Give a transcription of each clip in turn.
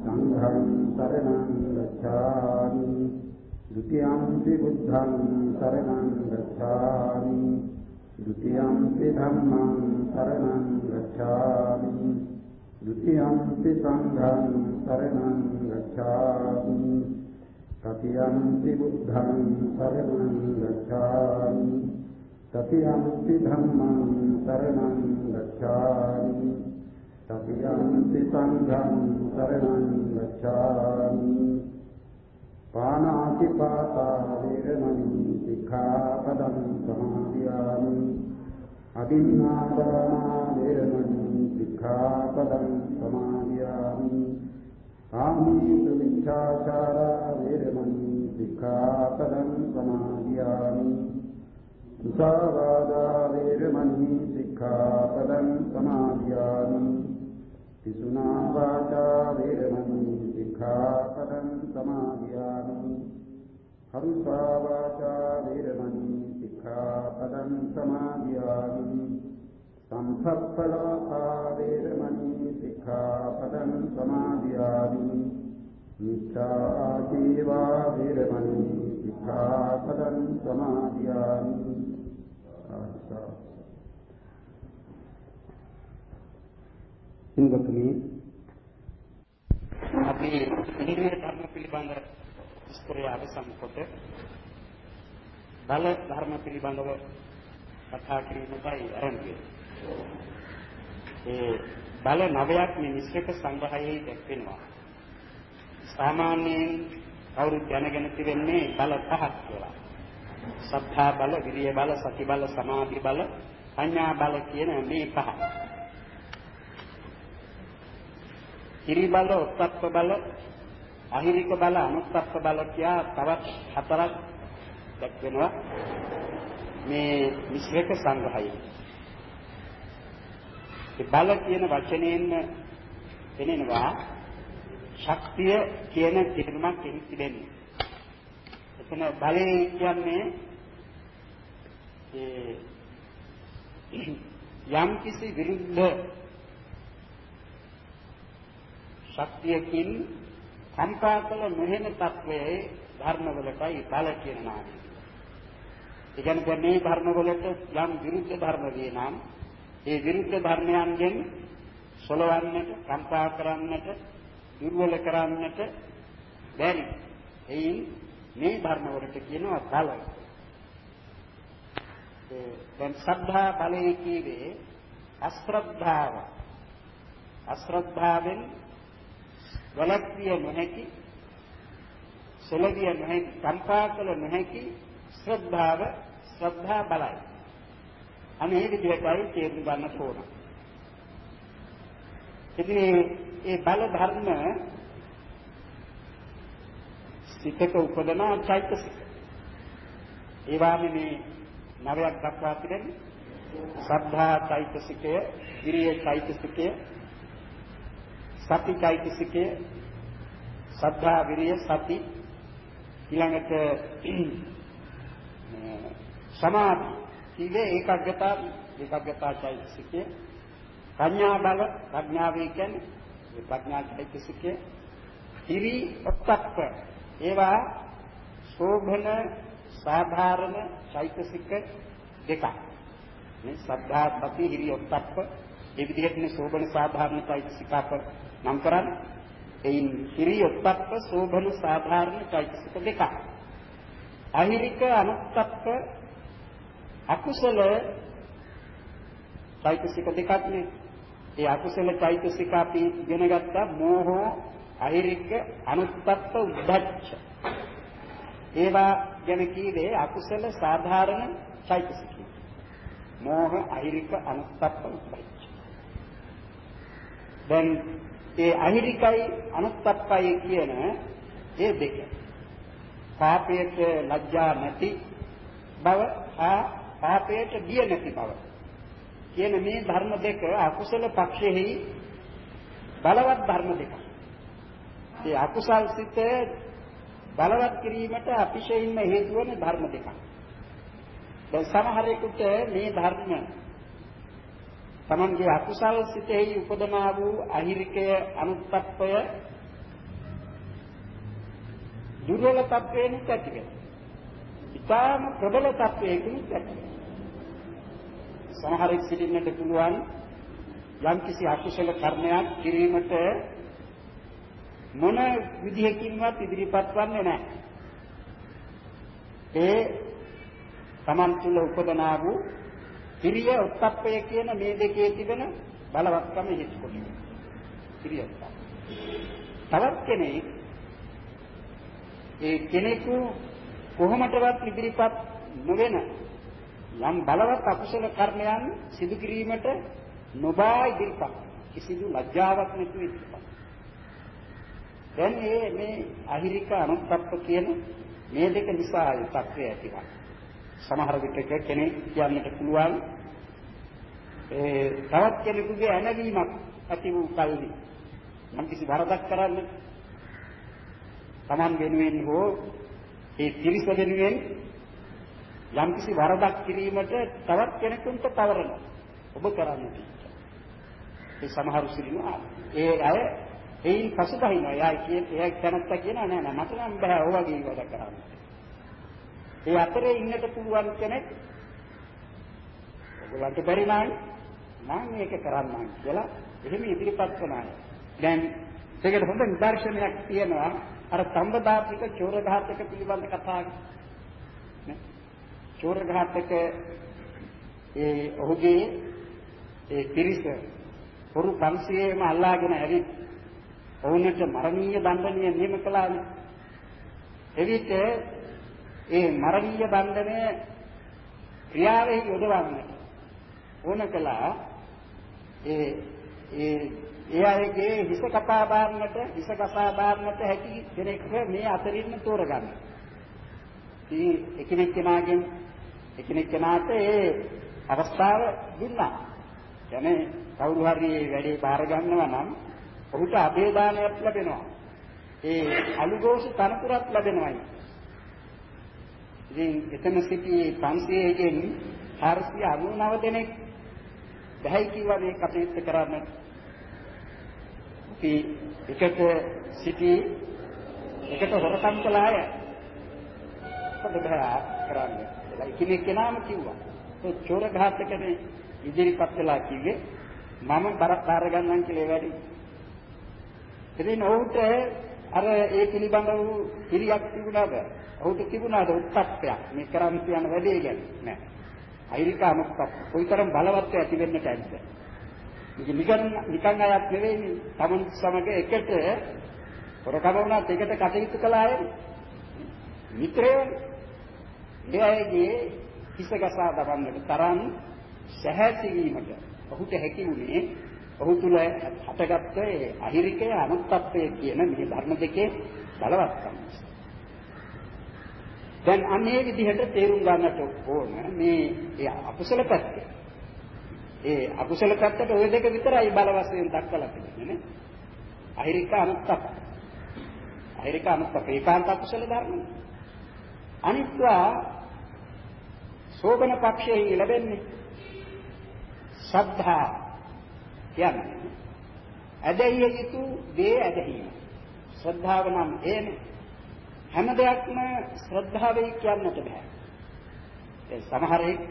සංඝං සරණං ගච්ඡාමි ဒ ුතියම්පි බුද්ධං සරණං ගච්ඡාමි ဒ ුතියම්පි ධම්මං සරණං ගච්ඡාමි ဒ ුතියම්පි සංඝං සරණං ගච්ඡාමි තතියම්පි බුද්ධං සරණං ගච්ඡාමි තතියම්පි ධම්මං සරණං ගච්ඡාමි තතියම්පි සංඝං සරණං ගච්ඡාමි පානාති පාතා වේරමණී සික්ඛාපදං සමාදියාමි අදින්නාදානා වේරමණී සික්ඛාපදං සමාදියාමි ආමීත විචාචාරා වේරමණී සික්ඛාපදං සමාදියාමි මුසාවාදා වේරමණී සික්ඛාපදං සමාදියාමි පිසුනා වාචා වේරමණී සික්ඛාපදං සමාදියාමි හරුසා වාචා වේරමණී සික්ඛාපදං සමාදියාමි සංසප්පලාපා වේරමණී සික්ඛාපදං සමාදියාමි මිච්ඡා ජීවා වේරමණී සික්ඛාපදං සමාදියාමි. ඉන්වතුනි අපි ඉන්ද්‍රිය ධර්ම පිළිබඳ විස්තරය අවසන් කොට බල ධර්ම පිළිබඳව කතා කිරීමටයි ආරම්භය. ඒ බල නවයක් මේ නිශ්චක සංග්‍රහයේ දැක්වෙනවා. සාමාන්‍යයෙන් කවුරුත් දැනගෙන තිබෙන්නේ බල පහක් කියලා. සත්තා බල, විරිය බල, සති බල, සමාධි බල, පඤ්ඤා බල කියන මේ පහ. හිරි බල, උත්ප්ප බල, අහිරික බල, අනුත්ප්ප බල කියා තවත් හතරක් දැක්වෙනවා. මේ මිශ්‍රක සංග්‍රහයේ. ඒ බල කියන වචනයෙන් පෙනෙනවා ශක්තිය කියන තේරුමක් එහි තිබෙන්නේ. එතන බලය කියන්නේ ඒ යම් කිසි විරුද්ධ ශක්තියකින් කම්පා කළ නොහෙන තත්වයේ ධර්මවලටයි බල කියන නාමය. ඒ කියන්නේ මේ ධර්මවලට යම් විරුද්ධ ධර්ම වේ නම් ඒ විරුද්ධ ධර්මයන්ගෙන් සොලවන්නට, කම්පා කරන්නට, දුර්වල කරන්නට බැරි. එයින් මේ ධර්ම වලට කියනවා බල. ඒ දැන් ශ්‍රද්ධා බලය කීවේ අශ්‍රද්ධාව. අශ්‍රද්ධාවෙන් වලක්විය නොහැකි සොලවිය නොහැකි කම්පා කළ නොහැකි ශ්‍රද්ධාව ශ්‍රද්ධා බලයි. අනේ විදිහටයි තේරුම් ගන්න ඕන. ඉතින් ඒ බල ධර්ම සිතක උපදන චෛතසික. ඒ වාමේ මේ නවයක් දක්වා තිබෙන්නේ සද්ධා චෛතසිකය, විරිය චෛතසිකය, සති චෛතසිකය, සද්ධා විරිය සති ඊළඟට සමාධි. කීවේ ඒකග්ගතා ඒකග්ගතා චෛතසිකය. ප්‍රඥා බල ප්‍රඥාවේ කියන්නේ මේ ප්‍රඥා චෛතසිකය. හිරි ඔත්තප්ප ඒවා ශෝභන සාධාරණ චෛතසික දෙකක්. මේ සද්ධා සති හිරි ඔත්තප්ප ඒ විදිහට මේ ශෝභන සාධාරණ චෛතසික අප නම් කරන්නේ? එයින් හිරි ඔත්තප්ප ශෝභන සාධාරණ චෛතසික දෙකක්. අහිරික අනුත්තප්ප අකුසල චෛතසික දෙකක් නේ. ඒ අකුසල චෛතසික අපි ඉගෙන ගත්තා මෝහෝ අහිරික අනුත්පත්ත උද්ධච්ච ඒවා ගැන කීවේ අකුසල සාධාරණ චෛතසික මෝහ අහිරික අනුත්පත්ත උද්ධච්ච දැන් ඒ අහිරිකයි අනුත්පත්තයි කියන ඒ දෙක පාපයට ලැජ්ජා නැති බව හා පාපයට බිය නැති බව කියන මේ ධර්ම දෙක අකුසල පක්ෂෙහි බලවත් ධර්ම දෙකක්. ඒ අකුසල් සිත බලවත් කිරීමට අතිශයින්ම හේතු වන ධර්ම දෙකක්. දැන් සමහරෙකුට මේ ධර්ම තමන්ගේ අකුසල් සිතෙහි උපදනා වූ අහිරිකය අනුත්ප්පය දුර්වල තත්වයෙන් ඇති වෙනවා. ඊටාම ප්‍රබල තත්වයකින් ඇති වෙනවා. සමහරෙක් සිටින්නට පුළුවන් යම්කිසි අකුසල කර්මයක් කිරීමට මොන විදිහකින්වත් ඉදිරිපත් වන්නේ නැහැ. ඒ Taman තුල උපදනා වූ පිරිය උත්ප්පය කියන මේ දෙකේ තිබෙන බලවත්කම හේතු කොටගෙන. පිරිය තවත් කෙනෙක් ඒ කෙනෙකු කොහොමදවත් ඉදිරිපත් නොවන යම් බලවත් අකුසල කර්මයන් සිදු කිරීමට නොබා ඉදිරිපත් කිසිදු ලැජ්ජාවක් නැතුව ඉදිරිපත්. දැන් මේ මේ අහිරික අනුත්ප්ප කියන මේ දෙක නිසා තත්ත්වය ඇතිවන්නේ. සමහර විටක කෙනෙක් කියන්නට පුළුවන් ඒ තවත් කෙනෙකුගේ ඇනවීමක් ඇති වූ කල්හි මම කිසි වරදක් කරන්නේ. Taman වෙනුවෙන් හෝ ඒ තිරිස වෙනුවෙන් යම් කිසි වරදක් කිරීමට තවත් කෙනෙකුට පවරන ඔබ කරන්නේ ඒ සමහරු සිටිනවා ඒ අය එයින් පසුබහිනවා එයා කියන එයා දැනත්තා කියනවා නෑ නෑ මට නම් බෑ ඔය වගේ වැඩ කරන්න. ඒ අතරේ ඉන්නට පුළුවන් කෙනෙක් ඔයගලන්ට බැරි නම් මම මේක කරන්නම් කියලා එහෙම ඉදිරිපත් කරන අය. දැන් ඒකට හොඳ නිදර්ශනයක් තියෙනවා අර සම්බදාතික චෝර ඝාතක පිළිබඳ කතාවක්. නේ? චෝර ඝාතක ඒ ඔහුගේ ඒ පිරිස පොරු 500ම අල්ලාගෙන ඇවිත් ඔවුන්ට මරණීය දඬුවම නියම කළානේ. එවිට ඒ මරණීය බන්ධනය ක්‍රියාවෙහි යොදවන්නට ඕන කළා ඒ ඒ ඒ අයගේ හිස කපා බාන්නට හිස කපා බාන්නට හැකි කෙනෙක් මේ අතරින්ම තෝරගන්න. ඉතින් එකිනෙක කෙනාගෙන් එකිනෙක කෙනාට ඒ අවස්ථාව දුන්නා. කියන්නේ කවුරු හරි මේ වැඩේ බාර ගන්නවා නම් ඔහුට අභේදානයක් ලැබෙනවා. ඒ අලුගෝසු තනතුරක් ලැබෙනවායි. ඉතින් එතන සිටි 500කින් 499 දෙනෙක් දැයි කිව්වා මේ කටයුත්ත කරන්න. අපි එකට සිටි එකට හොරකම් කළා අය. කොහොමද කරන්නේ? ඒ කෙනෙක් කෙනාම කිව්වා. ඒ චෝර ඝාතකනේ ඉදිරිපත් කළා කිව්වේ මම බාර ගන්නම් කියලා වැඩි. ඉතින් ඔහුට අර ඒ පිළිබඳ වූ ඉරියක් තිබුණාද? ඔහුට තිබුණාද උත්පත්යක් මේ කරන් කියන වැඩේ ගැන? නෑ. අයිරිකා මුක්පත් කොයිතරම් බලවත් ඇති වෙන්නට ඇද්ද? මේක නිකන් නිකන් අයත් නෙවෙයි තමන් සමග එකට හොරකම වුණත් එකට කටයුතු කළා අය. මිත්‍රයෝ ඒ අයගේ හිස ගසා දවන්නට තරම් සැහැසිරීමට ඔහුට හැකි වුණේ ඔහු තුල හටගත්ත ඒ අහිරිකය අනුත්ප්පය කියන මේ ධර්ම දෙකේ බලවත්කම. දැන් අන්නේ විදිහට තේරුම් ගන්නට ඕන මේ ඒ අකුසල පැත්ත. ඒ අකුසල පැත්තට ওই දෙක විතරයි බල වශයෙන් දක්වලා තිබෙන්නේ නේ. අහිරික අනුත්ප්ප. අහිරික අනුත්ප්ප ඒකාන්ත අකුසල ධර්ම. අනිත්වා සෝබන පක්ෂයේ ලැබෙන්නේ ශ්‍රද්ධා කියන්නේ ඇදහිය යුතු දේ ඇදහිීම. ශ්‍රද්ධාව නම් එන්නේ හැම දෙයක්ම ශ්‍රද්ධාවෙන් කියන්නට බෑ. ඒ සමහරෙක්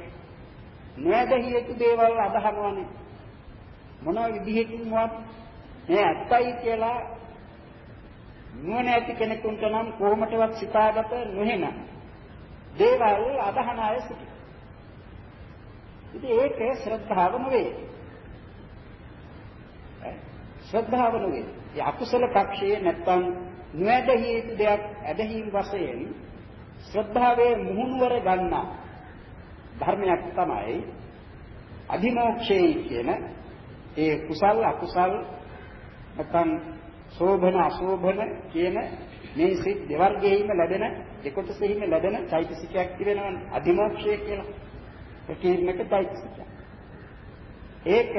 නොඇදහිය යුතු දේවල් අදහනවනේ. මොන විදිහකින්වත් මේ ඇත්තයි කියලා නුවණ ඇති කෙනෙකුට නම් කොහොමදවත් සිතාගත නොහෙන දේවල් අදහන අය සිටිනවා. ඉතින් ඒක ශ්‍රද්ධාව නෙවෙයි. ශ්‍රද්ධාව නෙවෙයි. ඒ අකුසල පක්ෂයේ නැත්තම් නොඇදහිය යුතු දෙයක් ඇදහිීම වශයෙන් ශ්‍රද්ධාවේ මුහුණුවර ගන්නා ධර්මයක් තමයි අධිමෝක්ෂේ කියන ඒ කුසල් අකුසල් නැත්නම් සෝභන අසෝභන කියන මේ සිත් දෙවර්ගයෙහිම ලැබෙන දෙකොටසෙහිම ලැබෙන චෛතසිකයක් තිබෙනවනේ අධිමෝක්ෂය කියලා. ඒකීමක චෛතසිකයක්. ඒක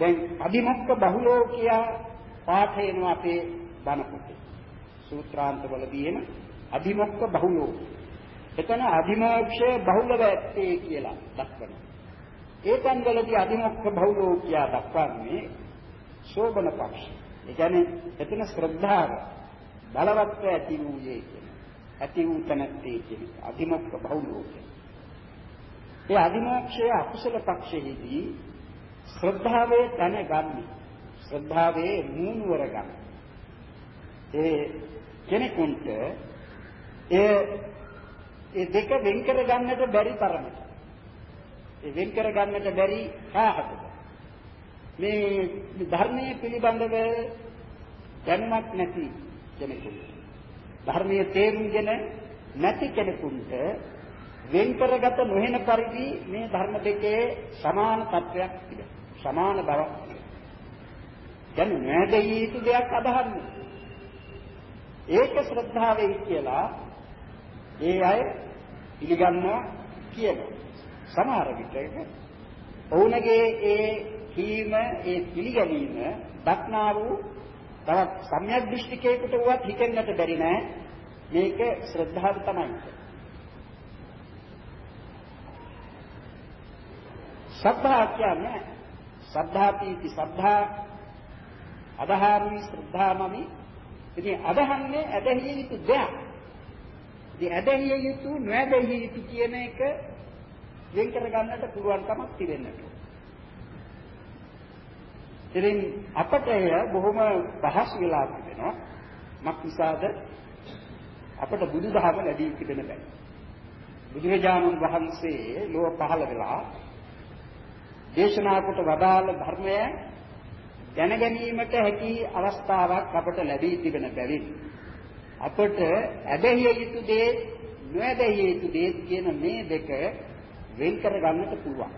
දැන් අධිමොක්ක බහුලෝ කියා පාඨ වෙනවා අපේ බණ පොතේ. සූත්‍රාන්තවලදී එන අධිමොක්ක බහුලෝ. එතන අධිමෝක්ෂය බහුලව ඇත්තේ කියලා දක්වනවා. ඒකන් වලදී අධිමොක්ක බහුලෝ කියා දක්වන්නේ ශෝබන පක්ෂ. ඒ කියන්නේ එතන ශ්‍රද්ධාව බලවත්ව ඇති වූයේ කියන. ඇති වූ තැනැත්තේ කියන අධිමොක්ක බහුලෝ කියන. ඒ අධිමෝක්ෂයේ අකුසල පක්ෂයේදී ශ්‍රද්ධාවේ තන ගන්න. ශ්‍රද්ධාවේ මූණවර ගන්න. ඒ කෙනෙකුට ඒ ඒ දෙක වෙන් කර ගන්නට බැරි තරමට ඒ වෙන් කර ගන්නට බැරි කාහකද මේ ධර්මයේ පිළිබඳව දැනුමක් නැති කෙනෙකුට ධර්මයේ තේරුම්ගෙන නැති කෙනෙකුට වෙන් කරගත නොහෙන පරිදි මේ ධර්ම දෙකේ සමාන තත්වයක් තිබෙනවා සමාන බවක් දැන් නැදෙයි යුතු දෙයක් අදහන්නේ. ඒක ශ්‍රද්ධාවෙයි කියලා ඒ අය පිළිගන්නවා කියනවා. සමහර විටක ඔවුන්ගේ ඒ කීම ඒ පිළිගැනීම දක්නා වූ තවත් සම්‍යක් දෘෂ්ටිකයකට වුවත් හිතෙන්නට බැරි නෑ. මේක ශ්‍රද්ධාව තමයි. සද්ධා කියන්නේ සද්ධාපීති සද්ධා අදහාමි ශ්‍රද්ධාමමි. ඉතින් අදහන්නේ ඇදහිය යුතු දෙයක්. ඉතින් ඇදහිය යුතු නොඇදහිය යුතු කියන එක වෙන් කර ගන්නට පුළුවන් කමක් තිබෙන්නට. ඉතින් අපට එය බොහොම පහසු වෙලා තිබෙනවා. මක් නිසාද? අපට බුදුදහම ලැබී තිබෙන බැරි බුදුරජාණන් වහන්සේ ලෝක පහළ වෙලා දේශනා කොට වදාළ ධර්මය දැන ගැනීමට හැකි අවස්ථාවක් අපට ලැබී තිබෙන බැවින් අපට ඇදහිය යුතු දේ නොඇදහිය යුතු දේ කියන මේ දෙක වෙන් කර ගන්නට පුළුවන්.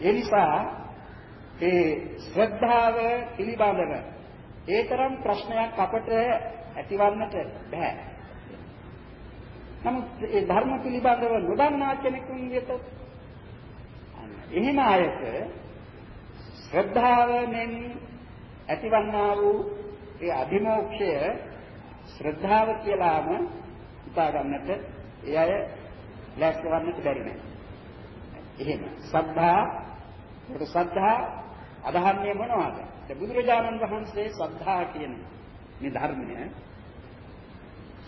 ඒ නිසා ඒ ශ්‍රද්ධාව පිළිබඳව ඒ තරම් ප්‍රශ්නයක් අපට ඇතිවන්නට බෑ. නමුත් ඒ ධර්ම පිළිබඳව නොදන්නා කෙනෙකුන් වෙත එහෙම අයට ශ්‍රද්ධාවෙන් ඇතිවන්නා වූ ඒ අභිමෝක්ෂය ශ්‍රද්ධාව කියලාම හිතා ගන්නට ඒ අය ලැස්වන්නට බැරි නෑ. එහෙම සද්ධා ඒක සද්ධා අදහන්නේ මොනවද? දැන් බුදුරජාණන් වහන්සේ සද්ධා කියන මේ ධර්මය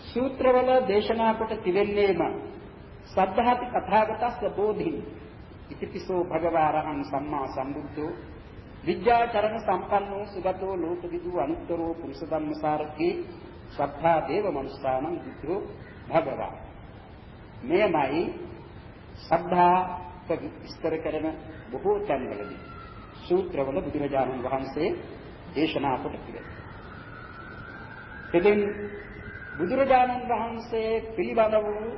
සූත්‍රවල දේශනා කොට තිබෙන්නේම සද්ධාති කථාගතස්ස බෝධි ඉතිපිසෝ භගවාරහං සම්මා සම්බුද්ධෝ විද්‍යාචරණ සම්පන්නෝ සුගතෝ ලෝකවිදු අනුත්තරෝ පුරුෂ ධම්මසාරකේ සද්ධා දේව මනුස්සානං බුද්ධෝ භගවා මෙයමයි සද්ධා විස්තර කරන බොහෝ තැන්වලදී සූත්‍රවල බුදුරජාණන් වහන්සේ දේශනා කොට තිබෙනවා. එදින් බුදුරජාණන් වහන්සේ පිළිබඳ වූ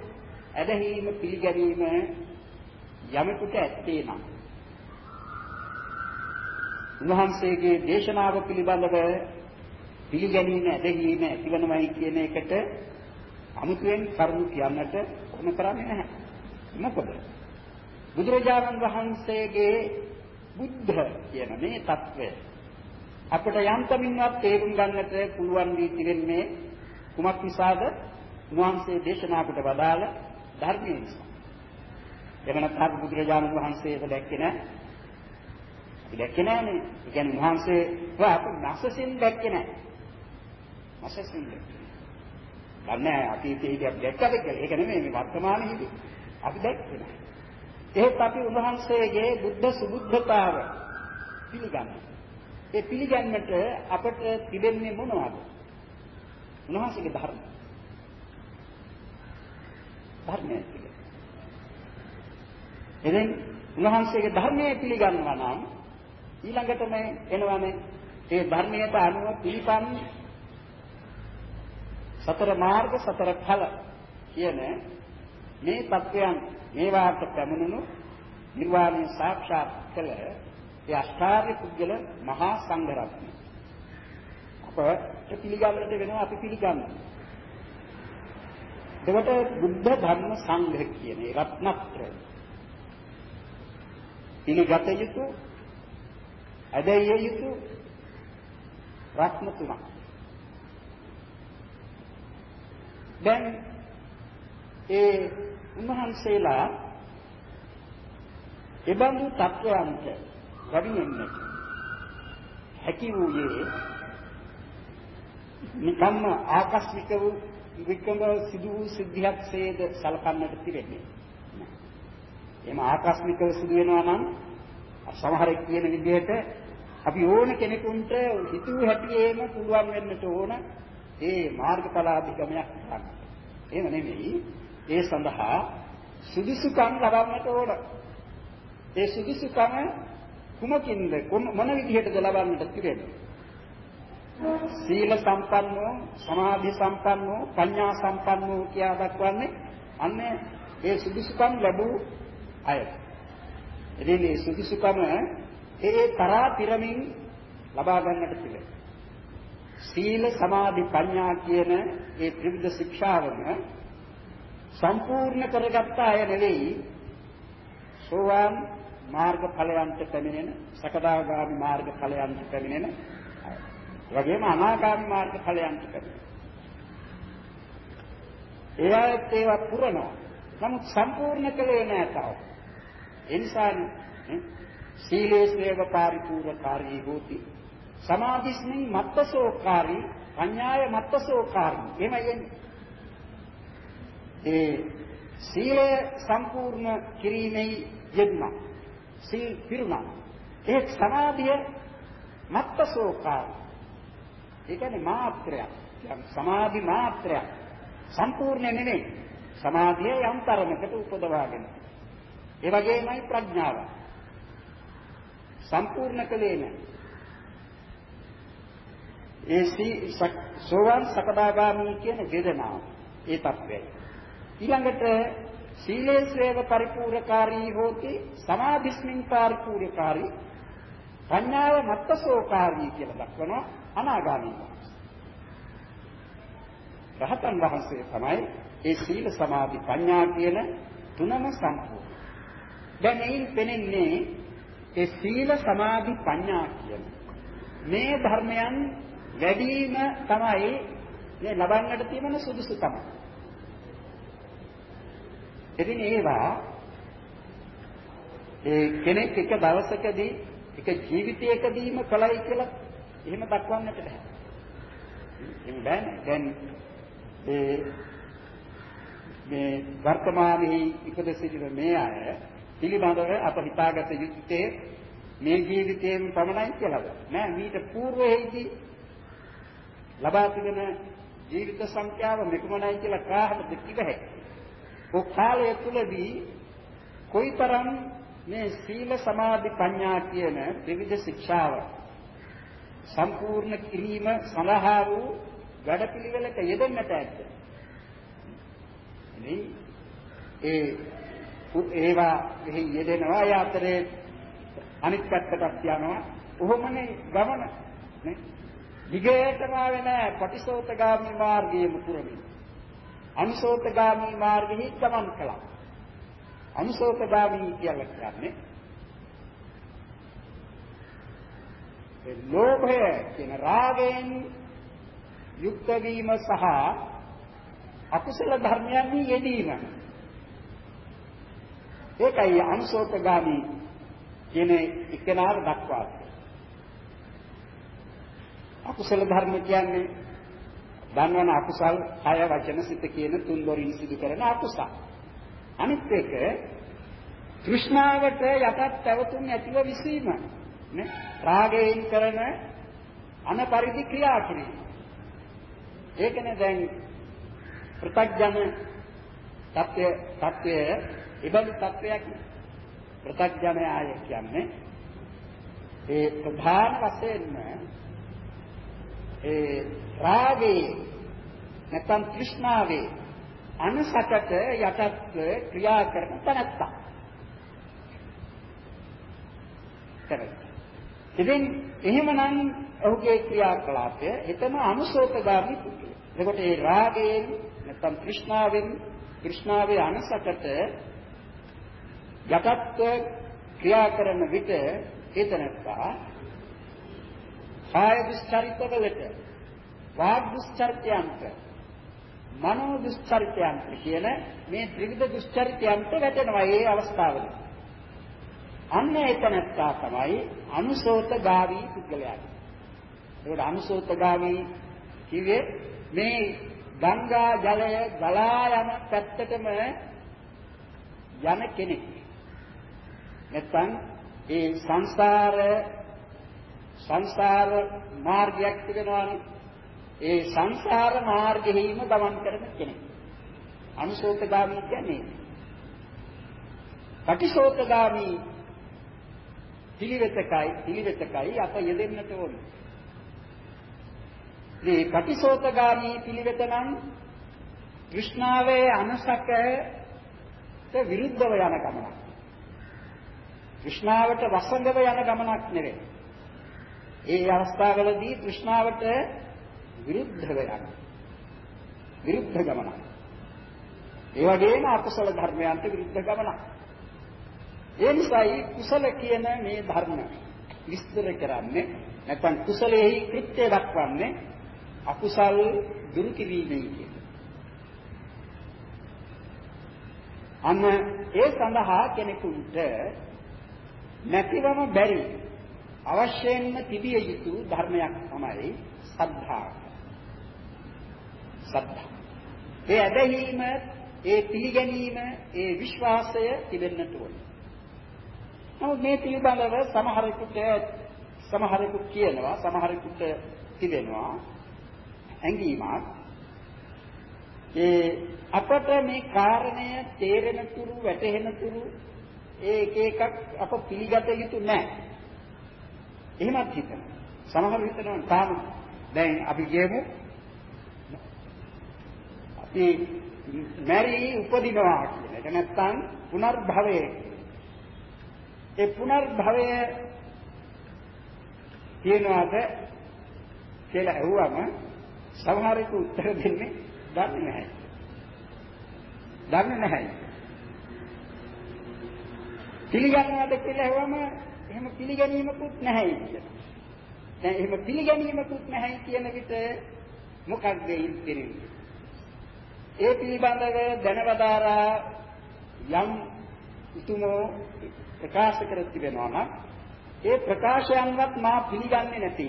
ඇදහිීම පිළිගැනීම යමෙකුට ඇත්තේ නම් උන්වහන්සේගේ දේශනාව පිළිබඳව පිළිගැනීම ඇදහිීම ඇතිවනමයි කියන එකට අමුතුවෙන් කරුණු කියන්නට ඕන කරන්නේ නැහැ. මොකද බුදුරජාණන් වහන්සේගේ බුද්ධ කියන මේ తත්වය අපිට යන්තමින්වත් තේරුම් ගන්නට පුළුවන් වී තිබෙන්නේ කුමක් නිසාද? උන්වහන්සේ දේශනා කොට වදාළ ධර්මයේ නිසා. එහෙම නැත්නම් බුදුරජාණන් වහන්සේව දැක්කේ නැහැ. අපි දැක්කේ නැහනේ. ඒ කියන්නේ උන්වහන්සේ අප නැසසින් දැක්කේ නැහැ. නැසසින් දැක්කේ. දන්නේ අතීතයේදී අපි දැක්කද කියලා. ඒක නෙමෙයි මේ වර්තමානයේදී. අපි දැක්කේ නැහැ. එහෙත් අපි උන්වහන්සේගේ බුද්ධ සුබුද්ධතාව පිළිගන්නවා. ඒ පිළිගන්නට අපට තිබෙන්නේ මොනවද? උන්වහන්සේගේ ධර්ම. ධර්මය පිළිගන්න. එදෙන් උන්වහන්සේගේ ධර්මයේ පිළිගන්නවා නම් ඊළඟට මේ එනවානේ ඒ ධර්මයට අනුව පිළිපන් සතර මාර්ග සතර ඵල කියන මේ தත්වයන් මේවාට පැමිණුණු නිර්වාණය සාක්ෂාත් කළ ඒ අෂ්ටාර්ය පුද්ගල මහා සංඝ රත්නය අප පිළිගන්නට වෙනවා අපි පිළිගන්නවා. එතකොට බුද්ධ ධර්ම සංඝ කියන ඒ රත්නත්‍රය පිළිගත යුතු අදහිය යුතු රත්න තුනක්. දැන් ඒ උන්වහන්සේලා එබඳු තත්වයන්ට වැඩිෙන්නට හැකි වූයේ නිකම්ම ආකස්මික වූ වික්‍රම සිදු වූ සිද්ධියක් සේද සලකන්නට තිබෙන්නේ. එහෙම ආකස්මිකව සිදු වෙනවා නම් සමහරෙක් කියන විදිහට අපි ඕන කෙනෙකුට හිතුව හැටියේම පුළුවන් වෙන්නට ඕන ඒ මාර්ගඵලාධිගමයක් ගන්න. එහෙම නෙමෙයි. ඒ සඳහා සුදුසුකම් ලබන්නට ඕන. ඒ සුදුසුකම කුමකින්ද මොන විදිහටද ලබන්නට තිබෙන්නේ? සීල සම්පන්නෝ, සමාධි සම්පන්නෝ, ප්‍රඥා සම්පන්නෝ කියා දක්වන්නේ අන්න ඒ සුදුසුකම් ලැබූ අය. ඉතින් මේ සුදුසුකම ඒ තරා පිරමින් ලබා ගන්නට පිළිගන්න. සීල සමාධි ප්‍රඥා කියන ඒ ත්‍රිවිධ ශික්ෂාවම සම්පූර්ණ කරගත්ත අය නෙවෙයි සෝවාන් මාර්ග ඵලයන්ට පැමිණෙන සකදාගාමි මාර්ග ඵලයන්ට පැමිණෙන අය. වගේම අනාගාමි මාර්ග ඵලයන්ට පැමිණෙන. ඒ අයත් ඒවා පුරනවා. නමුත් සම්පූර්ණ කළේ නෑ තාම. ඒ නිසානේ සීලේස්වේව පාරිපූර්ණකාරී හෝති සමාධිස්මින් මත්තසෝකාරී පඤ්ඤාය මත්තසෝකාරී එහෙමයි එන්නේ ඒ සීලය සම්පූර්ණ කිරීමේ යෙදුණා. සීල් පිරුණා. ඒ සමාධිය මත්තසෝකාරී ඒ කියන්නේ මාත්‍රයක්. සමාධි මාත්‍රයක්. සම්පූර්ණ නෙමෙයි. සමාධිය යම් තරමකට උපදවාගෙන. ඒ වගේමයි ප්‍රඥාව සම්පූර්ණ කළේ නැහැ. ඒ සෝවාන් සකදාගාමී කියන වේදනාව ඒ తත්වයයි. ඊළඟට සීලේස්වේව පරිපූර්ණකාරී හෝති සමාධිස්මින් පරිපූර්ණකාරී ප්‍රඥාව මත්තසෝකාරී කියලා දක්වනවා අනාගාමී රහතන් වහන්සේ තමයි ඒ සීල සමාධි ප්‍රඥා කියන තුනම සම්පූර්ණ. දැන් එයින් පෙනෙන්නේ ඒ සීල සමාධි ප්‍රඥා කියන මේ ධර්මයන් වැඩිම තමයි මේ ලබන්නට තියෙන සුදුසුකම. ඉතින් ඒවා ඒ කෙනෙක් එක දවසකදී එක ජීවිතයකදීම කලයි කියලා එහෙම දක්වන්නට බෑ. එහෙම බෑනේ. දැන් ඒ මේ වර්තමානයේ ඉපද සිටින මේ අය පිළිබඳව අප හිතාගත යුත්තේ මේ ජීවිතයෙන් පමණයි කියලාද නෑ මීට పూర్වයේදී ලබා තිබෙන ජීවිත සංඛ්‍යාව මෙපමණයි කියලා කාටද කිව හැකියි. ඔය කාලය තුලදී කොයිතරම් මේ සීල සමාධි ප්‍රඥා කියන ත්‍රිවිධ ශික්ෂාව සම්පූර්ණ කිරීම සඳහා වූ වැඩපිළිවෙලක යෙදෙන්නට ඇත්ද. මේ ඒ ඒවා එහි යෙදෙනවා. ඒ අතරේ අනිත් පැත්තටත් යනවා. කොහොමනේ ගමන. නේ? දිගටම ආවේ නැහැ පටිසෝතගාමී මාර්ගයේම පුරමින්. අනුසෝතගාමී මාර්ගෙහි ගමන් කළා. අනුසෝතගාමී කියලා කියන්නේ ඒ ලෝභය කියන රාගයෙන් යුක්ත වීම සහ අකුසල ධර්මයන්හි යෙදීම. ඒකයි අනුසෝතගාමි කියන එකනාව දක්වා. අකුසල ධර්ම කියන්නේ දන්වන අකුසල් කය වචන සිත කියන තුන් දොරින් සිදු කරන අකුසල්. අනිත් එක තෘෂ්ණාවට යටත් පැවතුම් ඇතිව විසීම නේ? රාගයෙන් කරන අනපරිදි ක්‍රියා කිරීම ඒකනේ දැන් ප්‍රත්‍යඥ තත්ත්වය තත්ත්වය ඉබඳු තත්වයක් ප්‍රත්‍යඥාය කියන්නේ ඒ ප්‍රධාන වශයෙන්ම ඒ රාගේ නැත්නම් තෘෂ්ණාවේ අනුසකට යටත්ව ක්‍රියා කරන තැනත්තා. කරේ. ඉතින් එහෙමනම් ඔහුගේ ක්‍රියාකලාපය එතන අනුසෝතගාමී පුද්ගලයා. එතකොට ඒ රාගයෙන් නැත්නම් තෘෂ්ණාවෙන් තෘෂ්ණාවේ අනසකට යටත්ව ක්‍රියා කරන විට ඒතනත්තා කාය දුස්චරිතවලට වාග් දුස්චරිතයන්ට මනෝ දුස්චරිතයන්ට කියන මේ ත්‍රිවිධ දුස්චරිතයන්ට වැටෙනවා මේ අවස්ථාවල. අන්න ඒතනත්තා තමයි අනුසෝතගාමී පුද්ගලයා. ඒකට අනුසෝතගාමී කිව්වේ මේ ගංගා ජලය ගලා යන පැත්තටම යන කෙනෙක්. නැත්නම් ඒ සංසාර සංසාර මාර්ගයක් තිබෙනවානේ. ඒ සංසාර මාර්ගෙහිම ගමන් කරන කෙනෙක්. අනුසෝතගාමී කියන්නේ පටිසෝතගාමී පිළිවෙතකයි පිළිවෙතකයි අප යෙදෙන්නට ඕනේ. මේ පටිසෝතගාමී පිළිවෙත නම් કૃષ્ණාවේ අනසකට විරුද්ධව යන ගමනක්. তෘෂ්ණාවට වසඟව යන ගමනක් නෙවෙයි. ඒ අවස්ථාවවලදී තෘෂ්ණාවට විරුද්ධව යන විරුද්ධ ගමනක්. ඒ වගේම අකුසල ධර්මයන්ට විරුද්ධ ගමනක්. ඒ නිසායි කුසල කියන මේ ධර්ම විස්තර කරන්නේ නැත්නම් කුසලෙහි කෘත්‍ය දක්වන්නේ අකුසල් දුරු කිරීමයි කියන. අන්න ඒ සඳහා කෙනෙකුට නැතිවම බැරි අවශ්‍යයෙන්ම තිබිය යුතු ධර්මයක් තමයි සද්ධා. සද්ධා. ඒ ඇදහිීම, ඒ පිළිගැනීම, ඒ විශ්වාසය තිබෙන්නට ඕනේ. නමුත් මේ පිළිබඳව සමහරෙකුට සමහරෙකුට කියනවා සමහරෙකුට තිබෙනවා හැඟීමක් ඒ අපට මේ කාරණය තේරෙන තුරු වැටහෙන තුරු ඒ එක එකක් අප පිළිගත යුතු නැහැ. එහෙමත් හිතනවා. සමහර හිතනවා තාම දැන් අපි කියමු අපි මැරි උපදිනවා කියන එක නැත්තම් පුනර්භවය. ඒ පුනර්භවය කියනවාද කියලා ඇහුවම සමහරෙකු උත්තර දෙන්නේ දන්නේ නැහැ. දන්නේ නැහැ. පිළිගන්නවද කියලා ඇහුවම එහෙම පිළිගැනීමකුත් නැහැ කියලා. දැන් එහෙම පිළිගැනීමකුත් නැහැ කියන විට මොකක්ද ඉතිරින්නේ? ඒ පිළිබඳව දැනවදාරා යම් උතුමෝ ප්‍රකාශ කර තිබෙනවා නම් ඒ ප්‍රකාශයන්වත් මා පිළිගන්නේ නැති.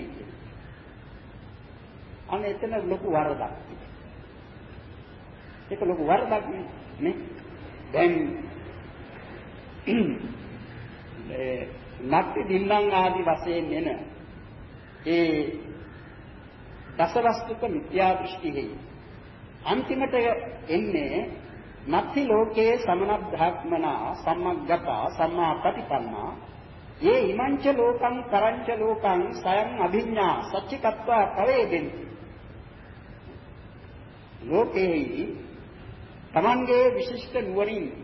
අන්න එතන ලොකු වරදක්. ඒක ලොකු වරදක් නේ. දැන් ඒ නැත්ති දින්නම් ආදි වශයෙන් එන ඒ දසවස්තුක මිත්‍යා දෘෂ්ටිෙහි අන්තිමට එන්නේ නත්ති ලෝකේ සමන බ්‍රහ්මනා සම්මග්ගත සම්මා ප්‍රතිපන්නා ඒ ඉමංච ලෝකං කරංච ලෝකං සයන් අභිඥා සච්චිකත්වා පවේදෙන්ති ලෝකේහි තමන්ගේ විශිෂ්ට නුවණින්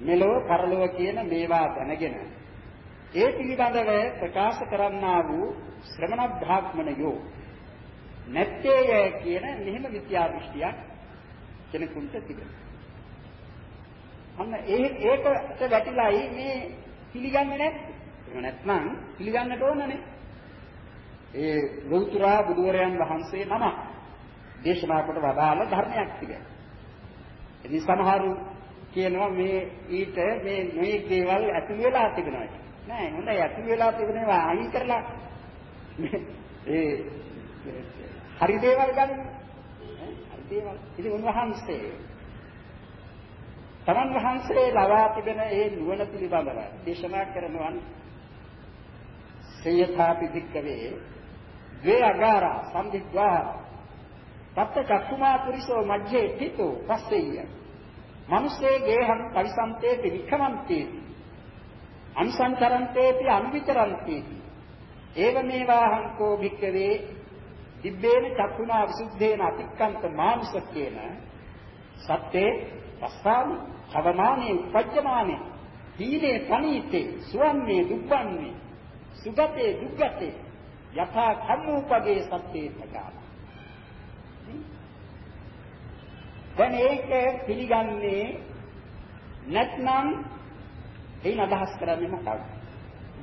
මෙලොව පරලොව කියන මේවා දැනගෙන ඒ පිළිබඳව ප්‍රකාශ කරන්නා වූ ශ්‍රමණ බ්‍රාහ්මණයෝ නැත්තේය කියන මෙහෙම විද්‍යා දෘෂ්ටියක් කෙනෙකුට තිබෙනවා. අන්න ඒ ඒකට වැටිලායි මේ පිළිගන්නේ නැත්තේ. එහෙම නැත්නම් පිළිගන්නට ඕනනේ. ඒ ලෞතර බුදුරයන් වහන්සේ නම දේශනා කොට වදාළ ධර්මයක් තිබෙනවා. ඉතින් සමහරු කියනවා මේ ඊට මේ මේ දේවල් ඇති වෙලා තිබෙනවා නෑ හොඳයි ඇති වෙලා තිබෙනවා අයින් කරලා. ඒ හරි දේවල් ගන්න. හරි දේවල්. ඉතින් උන්වහන්සේ තමන් වහන්සේ ලවා තිබෙන ඒ නුවණ පිළිබඳව දේශනා කරනවා සේයථාපි දික්කවේ වේ අගාරා සම්දිද්වා තත්ත චක්කුමා පුරිසෝ මජ්ජේ තිතෝ පස්සෙය්‍ය. මනුස්සේ ගේහං පරිසම්තේති වික්ඛමන්තේති අනුසංකරන්තේති අනුවිචරන්තේති ඒවමේවාහං කෝ භික්කවේ දිබ්බේන චක්ඛුනා විසුද්ධේන අතික්කන්ත මානුසකේන සත්තේ පස්සාමි සවමානේ උපජ්ජමානේ දීනේ පනීතේ සුවන්නේ දුක්ඛන්නේ සුගතේ දුක්ගතේ යථා කම්මූපගේ සත්‍යේ ප්‍රකාර. දැන් ඒක පිළිගන්නේ නැත්නම් එයින් අදහස් කරන්නේ මොකක්ද?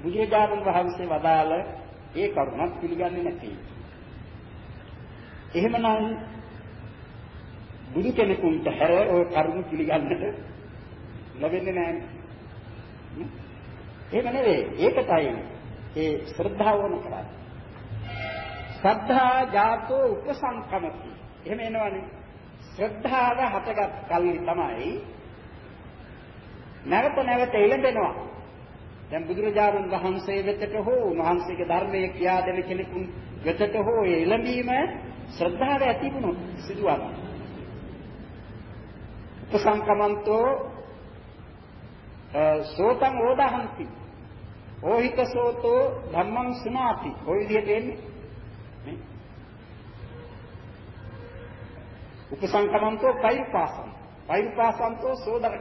බුදුරජාණන් වහන්සේ වදාළ ඒ කරුණක් පිළිගන්නේ නැති. එහෙමනම් බුදු කෙනෙකුට හැර ওই කරුණ පිළිගන්නට ලැබෙන්නේ නැහැ. එහෙම නෙවෙයි. ඒකටයි ඒ ශ්‍රද්ධාව වන කරන්නේ. ශ්‍රද්ධා ජාතෝ උපසංකමති. එහෙම එනවනේ. ශ්‍රද්ධාව හටගත් කල්හි තමයි නැවත නැවත එළඹෙනවා. දැන් බුදුරජාණන් වහන්සේ වෙතට හෝ උන්වහන්සේගේ ධර්මයේ කියා දෙන කෙනෙකුන් වෙතට හෝ එළඹීම ශ්‍රද්ධාව ඇති වුණොත් සිදුවනවා. උපසංකමන්තෝ සෝතං ඕදාහන්ති. ඕහිත සෝතෝ ධම්මං සුනාති. ඔය විදිහට එන්නේ. උපසංකමන්තෝ පෛරුපාසං. පෛරුපාසන්තෝ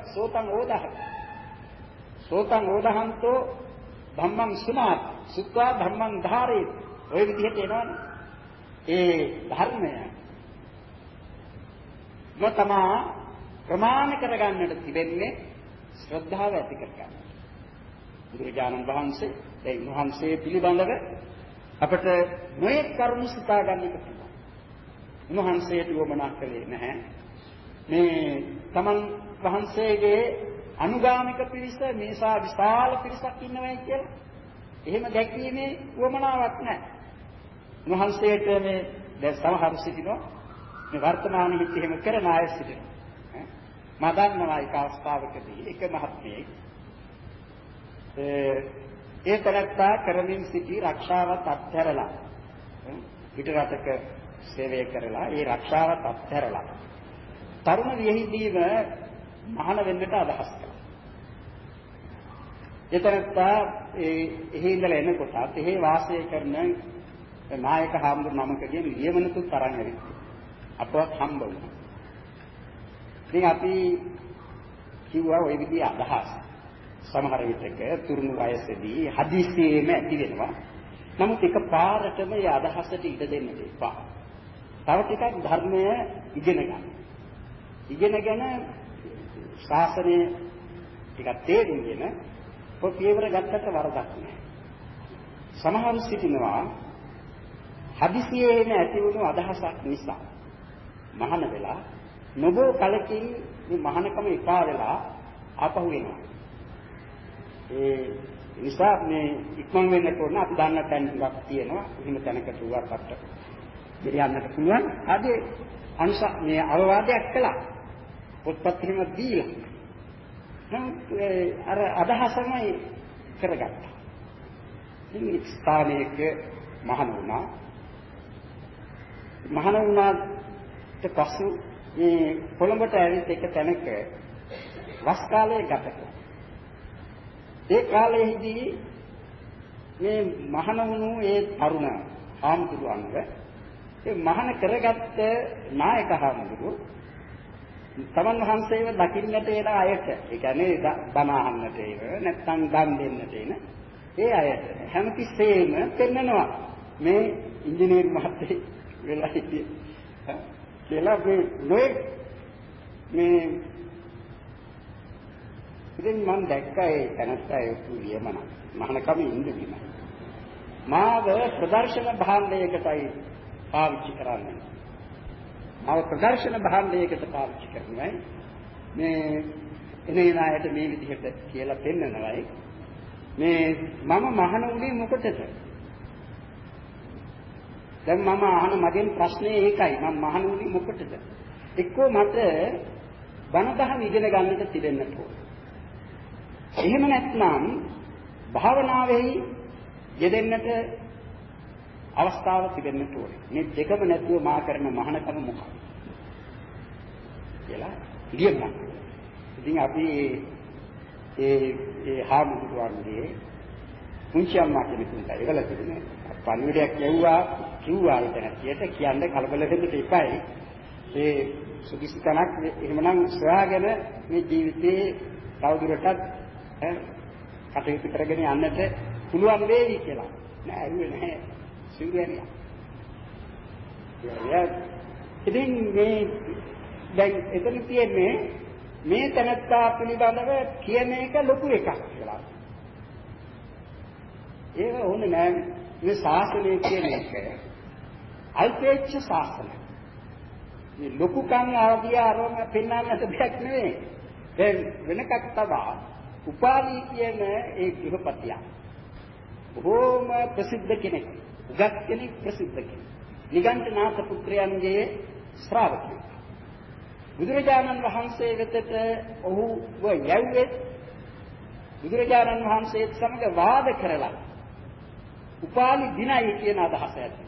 සෝතං ඕදහ. සෝතං ඕදහන්තෝ ධම්මං සුනාත් සුත්වා ධම්මං ධාරේ ඔය විදිහට එනවනේ. ඒ ධර්මය මතමා ප්‍රමාණ කරගන්නට තිබෙන්නේ ශ්‍රද්ධාව ඇති කරගන්න. බුදුරජාණන් වහන්සේ ඒ වහන්සේ පිළිබඳව අපට නොයෙක් කරුණු සිතා ගන්නට උන්වහන්සේට වමනා කළේ නැහැ. මේ තමන් වහන්සේගේ අනුගාමික පිරිස මේසා විශාල පිරිසක් ඉන්නවයි කියලා. එහෙම දැකීමේ වමනාවක් නැහැ. උන්වහන්සේට මේ දැන් සමහරු සිටිනවා මේ වර්තමානයේ හිත එහෙම කරන අය සිටිනවා. මම දන්නවා එක අවස්ථාවකදී එක මහත්මයෙක් ඒ තරත්තා කරමින් සිටි රක්ෂාවත් අත්හැරලා පිට රටක සේවය කරලා ඒ රක්ෂාවත් අත්හැරලා තරුණ වියෙහිදීම මහාන වෙන්නට අදහස් කළා. එතරත්තා ඒ එහි ඉඳලා එනකොටත් එහි වාසය කරන නායක හාමුදුරු නමකගෙන් ලියවනතුත් තරන් ඇවිත් අපවත් හම්බ වුණා. ඉතින් අපි කිව්වා ওই විදිහ අදහස්. සමහර විටක තුරුණු වයසේදී හදිස්සියෙම ඇති වෙනවා. නමුත් එක පාරටම ඒ අදහසට ඉඩ දෙන්න එපා. තව ටිකක් ධර්මය ඉගෙන ගන්න. ඉගෙනගෙන ශාසනය ටිකක් තේරුම්ගෙන ඔය පියවර ගත්තට වරදක් නෑ. සමහරු සිටිනවා හදිසියේම ඇති වුණු අදහසක් නිසා මහාන වෙලා නොබෝ කලකින් මේ මහානකම එපා වෙලා ආපහු එනවා. ඒ නිසා මේ ඉක්මන් වෙන්න ඕන අපි දන්න තැන් ටිකක් තියෙනවා. එහෙම තැනකට උවක් අපට ගෙරියන්නට පුළුවන්. අද අනුස මේ අවවාදයක් කළා. පොත්පත් එහෙම දීලා. නමුත් අර අදහසමයි කරගත්තා. ඉතින් ස්ථානයක මහණ වුණා. මහණ වුණාට පසු මේ කොළඹට ඇවිත් එක තැනක වස් කාලයේ ගත කළා. ඒ කාලයේදී මේ මහණ වුණු ඒ තරුණ ආම්තුරුවන්ව ඒ මහාන කරගත්ත නායක හාමුදුරුවෝ තමන් වහන්සේව දකින්නට එන අයට ඒ කියන්නේ බණ අහන්නට එන නැත්නම් දන් දෙන්නට එන ඒ අයට හැමතිස්සෙම පෙන්නනවා. මේ ඉංජිනේරු මහත්තයෙක් වෙලා හිටිය. කියලා මේ නොයේ මේ ඉතින් මම දැක්ක ඒ තැනත්තා ඒ කුලියමන මහානකම ඉඳින්න මාව ප්‍රදර්ශන භාණ්ඩයකටයි පාවිච්චි කරන්නේ. මම ප්‍රදර්ශන භාණ්ඩයකට පාවිච්චි කරනවා. මේ එනේන අයට මේ විදිහට කියලා පෙන්නනවායි. මේ මම මහන උනේ මොකටද? දැන් මම අහන මගෙන් ප්‍රශ්නේ ඒකයි. මම මහන උනේ මොකටද? එක්කෝ මට බණ දහම ඉගෙන ගන්නට තිබෙන්නට ඕන. එහෙම නැත්නම් භාවනාවෙහි යෙදෙන්නට අවස්ථාව තිබෙන්නට ඕනේ. මේ දෙකම නැතුව මා කරන මහානකම මොකක්ද? කියලා ඉතින් ඉතින් අපි ඒ ඒ හාමුදුරුවන්ගේ පුංචි අම්මා කෙනෙකුට ඒවල තිබුණේ පණිවිඩයක් ලැබුවා කිව්වා එතනට කියන්න කලබල වෙන්න එපායි. ඒ සුදුසු තැනක් එහෙමනම් සොයාගෙන මේ ජීවිතේ තවදුරටත් කටයුතු කරගෙන යන්නට පුළුවන් වෙයි කියලා. නෑ ඇහුවේ නෑ. සිවුරැණියක්. ඉතින් මේ දැන් එතන තියෙන්නේ මේ තනත්තා පිළිබඳව කියන එක ලොකු එකක් කියලා. ඒක ඕනේ නෑ මේ ශාසනය කියන එක. අල්පේච්ඡ ශාසනය. මේ ලොකුකම් ආදී ආරෝම පෙන්වන්නට දෙයක් නෙවෙයි. දැන් වෙනකක් තබා උපාලි කියන ඒ ගෘහපතියා. බොහෝම ප්‍රසිද්ධ කෙනෙක්. උගත් කෙනෙක් ප්‍රසිද්ධ කෙනෙක්. නිගණ්ඨනාථ පුත්‍රයන්ගේ ශ්‍රාවකයෙක්. බුදුරජාණන් වහන්සේ වෙතට ඔහුව යැව්වේ බුදුරජාණන් වහන්සේත් සමග වාද කරලා උපාලි දිනයි කියන අදහස ඇති.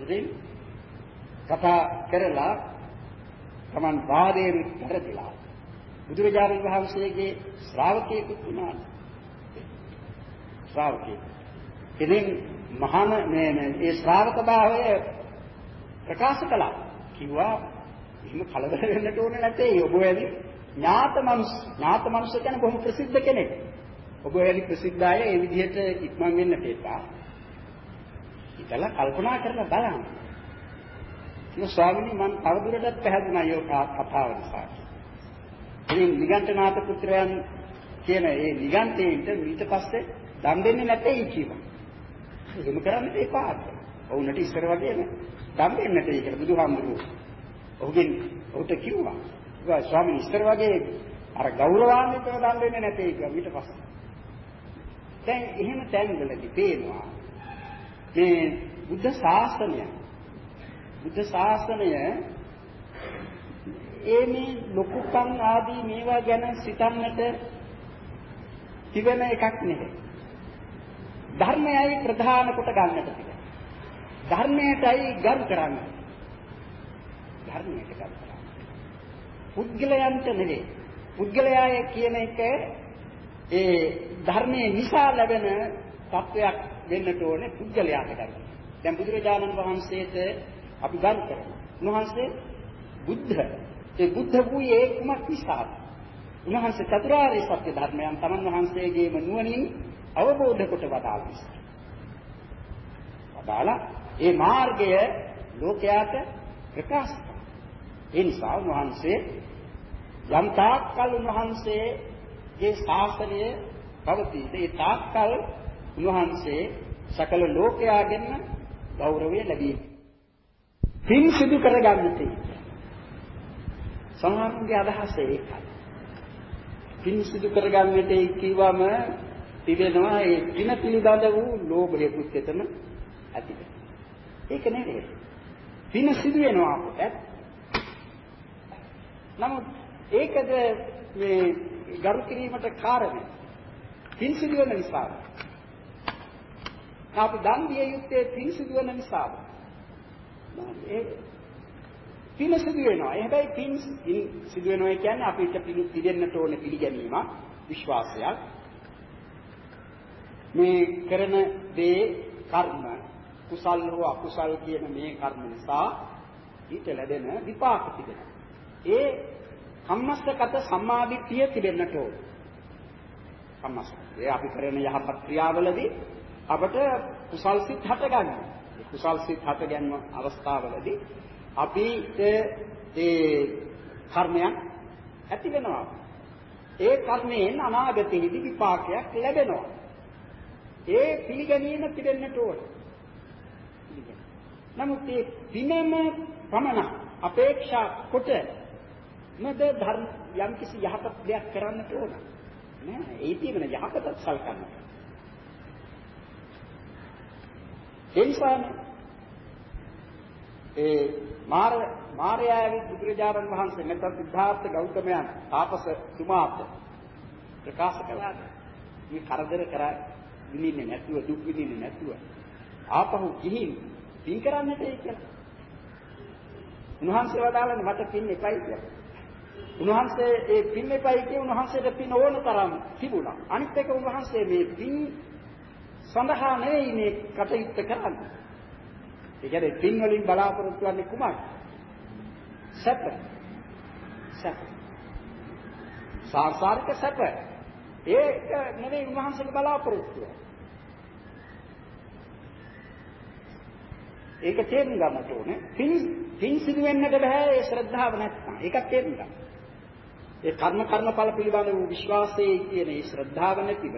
ඉතින් කතා කරලා Taman වාදයෙන් පෙරදිලා බුදුරජාණන් වහන්සේගේ ශ්‍රාවකයෙකුත් වුණා. ශ්‍රාවකයෙක්. ඉතින් මහාන මේ මේ ශ්‍රාවක භාවය ප්‍රකාශ කළා. කිව්වා එහෙම කලබල වෙන්නට ඕනේ නැtei ඔබ වැනි ඥාත මනුස්ස ඥාත මනුස්ස කියන්නේ බොහොම ප්‍රසිද්ධ කෙනෙක්. ඔබ වැනි ප්‍රසිද්ධ අය ඒ විදිහට ඉක්මන් වෙන්නට එපා. ඉතලා කල්පනා කරලා බලන්න. ඉතින් ස්වාමීනි මම තවදුරටත් පැහැදුනා යෝ කතාව නිසා. ඉතින් නිගණ්ඨනාථ පුත්‍රයන් කියන ඒ නිගණ්ඨයෙන්ට ඊට පස්සේ දන් දෙන්නේ නැtei කිව්වා. එහෙම කරන්නට එපා. ඔවුන්ට ඉස්සර වගේම දන් දෙන්නට ඒක බුදුහාමුදුරුවෝ. ඔහුගෙන් ඔහුට කිව්වා. ඒවා ස්වාමීන් ඉස්සර වගේ අර ගෞරවාන්විතව දන් දෙන්නේ නැtei කිව්වා ඊට පස්සේ. දැන් එහෙම තැන්වලදී පේනවා මේ බුද්ධ ශාසනය බුද්ධ ශාසනය ඒ මේ ලොකුකම් ආදී මේවා ගැන සිතන්නට තිබෙන එකක් නෙවෙයි. ධර්මයයි ප්‍රධාන කොට ගන්නට තිබෙන. ධර්මයටයි ගරු කරන්න. ධර්මයට ගරු කරන්න. පුද්ගලයන්ට නෙවෙයි. පුද්ගලයාය කියන එක ඒ ධර්මයේ නිසා ලැබෙන තත්වයක් වෙන්නට ඕනේ පුද්ගලයාට ගරු. දැන් බුදුරජාණන් වහන්සේට අපි ගරු කරනවා. උන්වහන්සේ බුද්ධ. ඒ බුද්ධ වූයේ කුමක් නිසාද? උන්වහන්සේ චතුරාර්ය සත්‍ය ධර්මයන් තමන් වහන්සේගේම නුවණින් අවබෝධ කොට වදාළ නිසා. වදාලා ඒ මාර්ගය ලෝකයාට ප්‍රකාශ කළා. ඒ නිසා උන්වහන්සේ යම් තාක්කල් උන්වහන්සේගේ ශාසනය පවතී. ඒ තාක්කල් උන්වහන්සේ සකල ලෝකයාගෙන් ගෞරවය ලැබී. පින් සිදු කරගන්නට සමහරුන්ගේ අදහස ඒකයි. පින් සිදු කරගන්නට කිව්වම තිබෙනවා ඒ පින පිළිබඳ වූ ලෝභයකුත් එතන ඇති ඒක නෙවෙයි. පින සිදු වෙනවා අපට. නමුත් ඒකද මේ ගරු කිරීමට කාරණේ. පින් සිදු වෙන නිසා. අපි දන් දිය යුත්තේ පින් සිදු වෙන නිසා. ඒ පින සිදු වෙනවා. හැබැයි පින් සිදු වෙනවා කියන්නේ අපිට පිළිදෙන්නට ඕනේ පිළිගැනීමක්, විශ්වාසයක්. මේ කරන දේ කර්ම කුසල් හෝ අකුසල් කියන මේ කර්ම නිසා ඊට ලැබෙන විපාක තිබෙනවා. ඒ කම්මස්සගත සම්මාදිට්ඨිය තිබෙන්නට ඕන. කම්මස්ස. ඒ අපි කරන යහපත් ක්‍රියාවලදී අපට කුසල් සිත් හටගන්නවා. ඒ කුසල් සිත් හටගන්න අවස්ථාවලදී අපි ඒ කර්මයන් ඇති වෙනවා. ඒ කර්මයෙන් අනාගතයේදී විපාකයක් ලැබෙනවා. ඒ පිළිගැනීම පිළිගන්නට ඕන. නමුත් මේ පිනම පමණ අපේක්ෂා කොට මද ධර්ම යම් කිසි යහපත් දෙයක් කරන්නට ඕන. නෑ ඒ තියෙන යහපතත් සල්කන්න. ඒ නිසානේ ඒ මාර මාර්යාවේ බුදුරජාණන් වහන්සේ නැත්නම් සිද්ධාර්ථ ගෞතමයන් තාපස තුමාත් ප්‍රකාශ කළා මේ කරදර කරා විඳින්නේ නැතුව දුක් විඳින්නේ නැතුව ආපහු ගිහින් පින් කරන්නට ඒ කියලා. උන්වහන්සේ වදාළනේ මට පින් එකයි කියලා. උන්වහන්සේ ඒ පින් එකයි කිය උන්වහන්සේට පින් ඕන තරම් තිබුණා. අනිත් එක උන්වහන්සේ මේ පින් සඳහා නෙවෙයි මේ කටයුත්ත කරන්නේ. ඒ කියන්නේ පින් වලින් බලාපොරොත්තු වෙන්නේ කුමක්? සැප. සැප. සාසාරික සැප. ඒක නෙවෙයි උන්වහන්සේගේ බලාපොරොත්තුව. ඒක තේරුම් ගන්නට ඕනේ. පින් පින් සිදු වෙන්නට බෑ ඒ ශ්‍රද්ධාව නැත්නම්. ඒකත් තේරුම් ගන්න. ඒ කර්ම කර්මඵල පිළිබඳ වූ විශ්වාසයේ කියන ඒ ශ්‍රද්ධාව නැතිව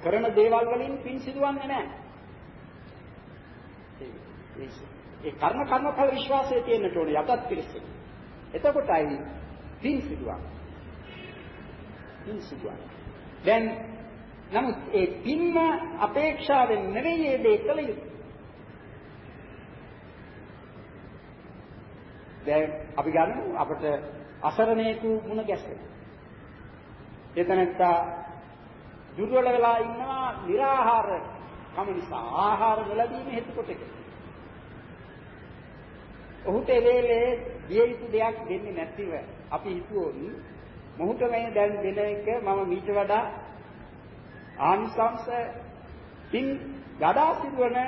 කරන දේවල් වලින් පින් සිදුවන්නේ නැහැ. ඒ කර්ම කර්මඵල විශ්වාසයේ තියෙන්නට ඕනේ යටත් පිළිසෙ. එතකොටයි පින් සිදුවන්නේ. පින් සිදුවන්නේ. දැන් නමුත් ඒ පින්ම අපේක්ෂාවෙන් නෙවෙයි ඒ දේ කළ යුතු. දැන් අපි ගන්නු අපිට අසරණේකු මුණ ගැසෙන. එතනත්තා දුර්වල වෙලා ඉන්නවා निराහාර කම නිසා ආහාර නොලැබීම හේතු කොටක. ඔහුට එවේලේ දිය යුතු දෙයක් දෙන්නේ නැතිව අපි හිතුවොත් මොහුට මේ දැන් දෙන එක මම මීට වඩා ආනිසංස පින් ගඩා සිදුවන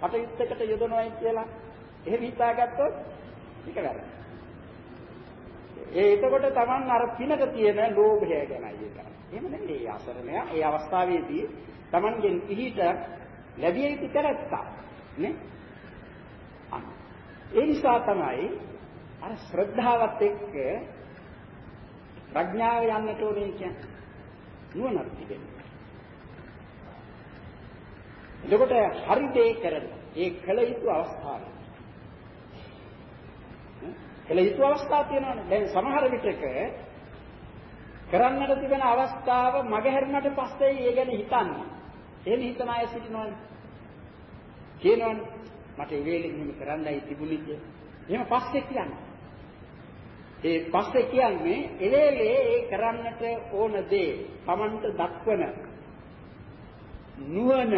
කටයුත්තකට යොදනවායි කියලා එහෙම හිතාගත්තොත් ඒක වැරදි. ඒ එතකොට Taman අර පිනක තියෙන ලෝභය ගැනයි ඒක. එහෙම නෙමෙයි අසරණයා ඒ අවස්ථාවේදී Tamanගෙන් පිහිට ලැබිය යුතු කරත්තා නේ? ඒ නිසා තමයි අර ශ්‍රද්ධාවත් එක්ක ප්‍රඥාව යන්නට ඕනේ කියන්නේ. නුවණක් තිබෙනවා. එතකොට හරි දේ කරන ඒ කල යුතු අවස්ථාව. කල යුතු අවස්ථා තියෙනවානේ. දැන් සමහර විටක කරන්නට තිබෙන අවස්ථාව මගහැරුණට පස්සේ ඒ ගැන හිතන්නේ. එහෙම හිතන අය සිටිනවනේ. කියනවනේ මට ඒ වෙලෙ මෙහෙම කරන්නයි තිබුණේ කියලා. එහෙම පස්සේ කියන්නේ. ඒ පස්සේ කියන්නේ එලෙලේ ඒ කරන්නට ඕන දේ Tamanට දක්වන නුවණ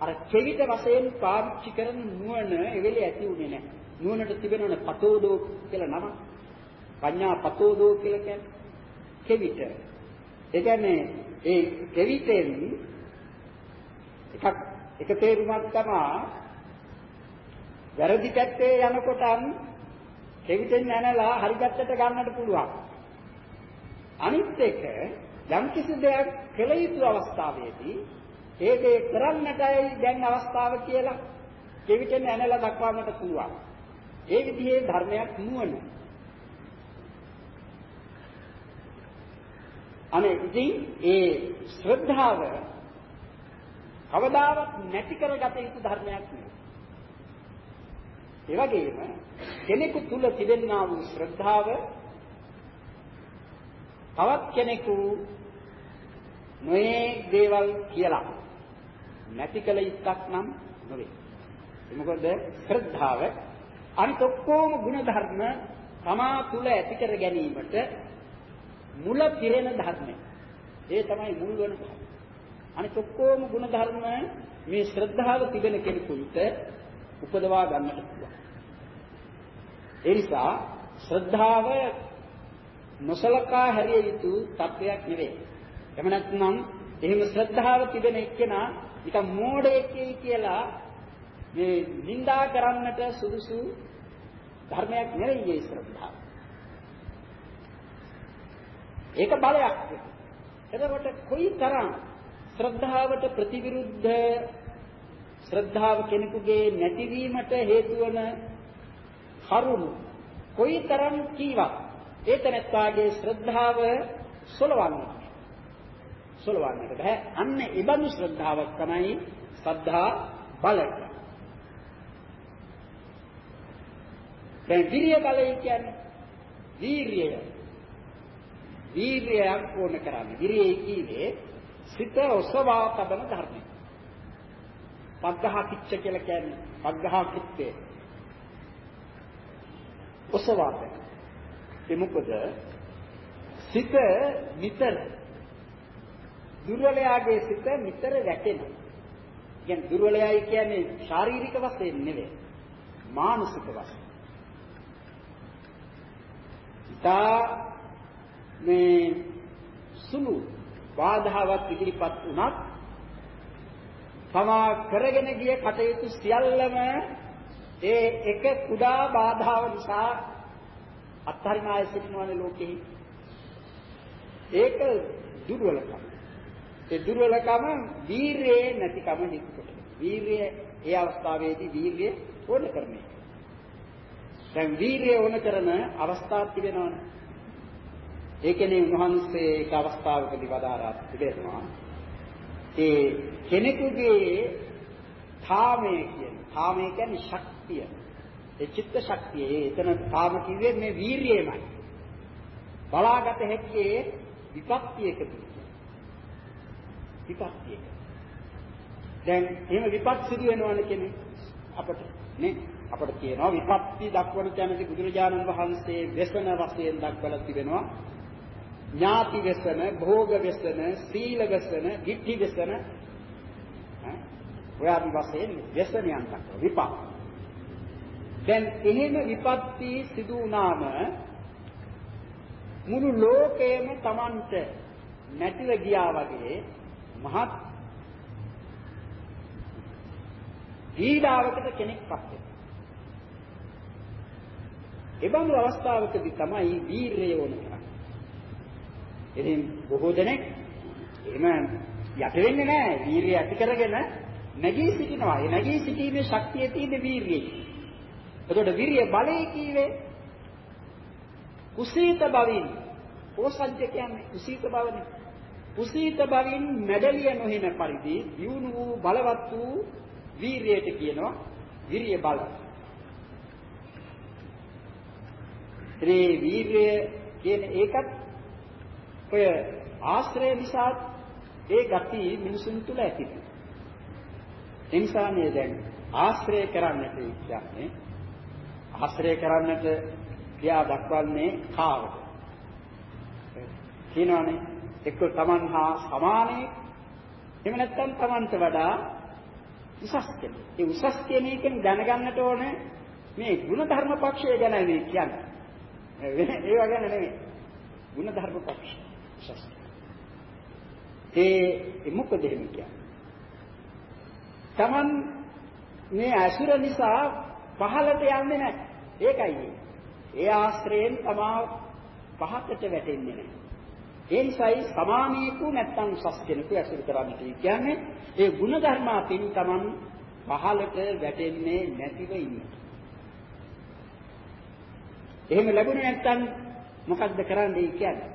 අර කෙවිත වශයෙන් පාවිච්චි කරන නුවණ එවෙලේ ඇති උනේ නැහැ. නුවණට තිබෙනවනේ පතෝදෝ කියලා නම. පඤ්ඤා පතෝදෝ කියලා කියන්නේ කෙවිත. ඒ කියන්නේ ඒ කෙවිතෙන් එකක් එක තේරුමක් තමයි වැරදි පැත්තේ යනකොටන් කෙවිතෙන් නැනලා හරි පැත්තට ගන්නට පුළුවන්. අනිත් එක යම් කිසි දෙයක් කළ යුතු අවස්ථාවේදී ඒ දේ කරන්නටයි දැන් අවස්ථාව කියලා කෙවිතෙන් ඇනලා දක්වන්නට පුළුවන්. ඒ විදිහේ ධර්මයක් නුවණ. අනේ ඉතින් ඒ ශ්‍රද්ධාව කවදාවත් නැති කරගත යුතු ධර්මයක් නෙවෙයි. ඒ වගේම කෙනෙකු තුල තිබෙනා වූ ශ්‍රද්ධාව තවත් කෙනෙකු නොයේ දේවල් කියලා නැති කල යුත්තක් නම් නොවේ. ඒ මොකද ශ්‍රද්ධාව අනිත් ඔක්කොම ගුණ ධර්ම තමා තුල ඇති කර ගැනීමට මුල පිරෙන ධර්මය. ඒ තමයි මුල් වෙන ධර්ම. අනිත් ඔක්කොම ගුණ ධර්ම මේ ශ්‍රද්ධාව තිබෙන කෙනෙකුට උපදවා ගන්නට පුළුවන්. ඒ නිසා ශ්‍රද්ධාව නොසලකා හැරිය යුතු තත්වයක් නෙවෙයි. එහෙම නැත්නම් එහෙම ශ්‍රද්ධාව තිබෙන එක්කෙනා නිකන් මෝඩයෙක් කියලා මේ නිඳා කරන්නට සුදුසු ධර්මයක් නෙවෙයි මේ ශ්‍රද්ධාව. ඒක බලයක්. එතකොට කොයිතරම් ශ්‍රද්ධාවට ප්‍රතිවිරුද්ධ ශ්‍රද්ධාව කෙනෙකුගේ නැතිවීමට හේතු වන කරුණු කොයිතරම් කීවක් ඒ තැනත්තාගේ ශ්‍රද්ධාව සොලවන්නට සොලවන්නට බෑ. අන්න ඒ බඳු ශ්‍රද්ධාවක් තමයි සද්ධා බලය දැන් විරිය බලය කියන්නේ වීරිය. වීරියක් ඕන කරන්නේ. විරිය කියන්නේ සිත ඔසවා තබන ධර්මය. පග්ඝහ කිච්ච කියලා කියන්නේ. පග්ඝහ කිත්තේ ඔසවාද? ඒ මොකද? සිත නිතර දුර්වලයාගේ සිත නිතර වැටෙනවා කියන්නේ දුර්වලයයි කියන්නේ ශාරීරික වශයෙන් නෙවෙයි මානසික වශයෙන්. තා මේ සුළු බාධාවක් ඉදිරිපත් වුණත් තමා කරගෙන ගිය කටයුතු සියල්ලම ඒ එක කුඩා බාධාව නිසා අත්හරින අය සිටිනවනේ ලෝකෙහි. ඒක දුර්වලකම. ඒ දුර්වලකම වීරියේ නැතිකම හිතකොට. වීරිය ඒ අවස්ථාවේදී වීර්යය ඕන කරන එක. දැන් වීර්යය ඕන කරන අවස්ථාවක් තිබෙනවනේ. ඒ කියන්නේ උන්වහන්සේ එක අවස්ථාවකදී වදාරා තිබෙනවා. ඒ කෙනෙකුගේ ථාමය කියන්නේ ථාමය කියන්නේ ශක්තිය. ඒ චිත්ත ශක්තිය. ඒ එතන ථාම කිව්වේ මේ වීරියමයි. බලාගත හැක්කේ විපත්තියකදී. විපත්තියක. දැන් එහෙම විපත් සිදු වෙනවනේ කියන්නේ අපට නේ අපට කියනවා විපත්ති දක්වන තැනදී බුදුරජාණන් වහන්සේ වෙසන වශයෙන් දක්වලා තිබෙනවා ඥාති වෙසන, භෝග වෙසන, සීල වෙසන, ධිට්ඨි වෙසන ඔය ආදි වශයෙන් වෙසනයන් දක්වන විපාක. දැන් එහෙම විපත්ති සිදු වුණාම මුළු ලෝකයම Tamanට නැතිව ගියා වගේ මහත් පීඩාවකට කෙනෙක්පත් වෙනවා. එබඳු අවස්ථාවකදී තමයි වීරය ඕන කරන්නේ. ඉතින් බොහෝ දෙනෙක් එහෙම යට වෙන්නේ නැහැ. වීරිය ඇති කරගෙන නැගී සිටිනවා. ඒ නැගී සිටීමේ ශක්තිය තියෙන වීරියයි. එතකොට වීරිය බලය කීවේ කුසීත බවින් ඕසජ්ජ කියන්නේ කුසීත බවනේ. කුසීත බවින් මැඩලිය නොහින පරිදි දියුණු වූ බලවත් වූ වීරියට කියනවා විරිය බල. ඒ වීරිය කියන ඒකත් ඔය ආශ්‍රය නිසා ඒ ගති මිනිසුන් තුල ඇති. ඒ නිසා මේ දැන් ආශ්‍රය කරන්නට කියන්නේ ආශ්‍රය කරන්නට ක්‍රියා දක්වන්නේ කාවද? කියනවානේ එක්ක Taman හා සමානයි එහෙම නැත්නම් Tamanට වඩා උසස් කෙනෙක්. ඒ උසස් කෙනෙක්ෙන් දැනගන්නට ඕනේ මේ ಗುಣ ධර්ම පක්ෂය ගැන නෙවෙයි කියන්නේ. ඒව ගැන නෙවෙයි. ಗುಣ ධර්ම පක්ෂය. උසස්. ඒ මොකද එහෙම කියන්නේ? Taman මේ අසුර නිසා පහළට යන්නේ නැහැ. ඒකයි. ඒ ආශ්‍රයෙන් තමා පහකට වැටෙන්නේ නැහැ. ඒ නිසායි සමානීකු නැත්තම් උසස් කෙනෙකු ඇසුරු කරන්නට කියන්නේ ඒ ಗುಣධර්ම අතින් Taman පහළට වැටෙන්නේ නැතිව ඉන්නේ. එහෙම ලැබුණේ නැත්තම් මොකක්ද කරන්නේ කියන්නේ?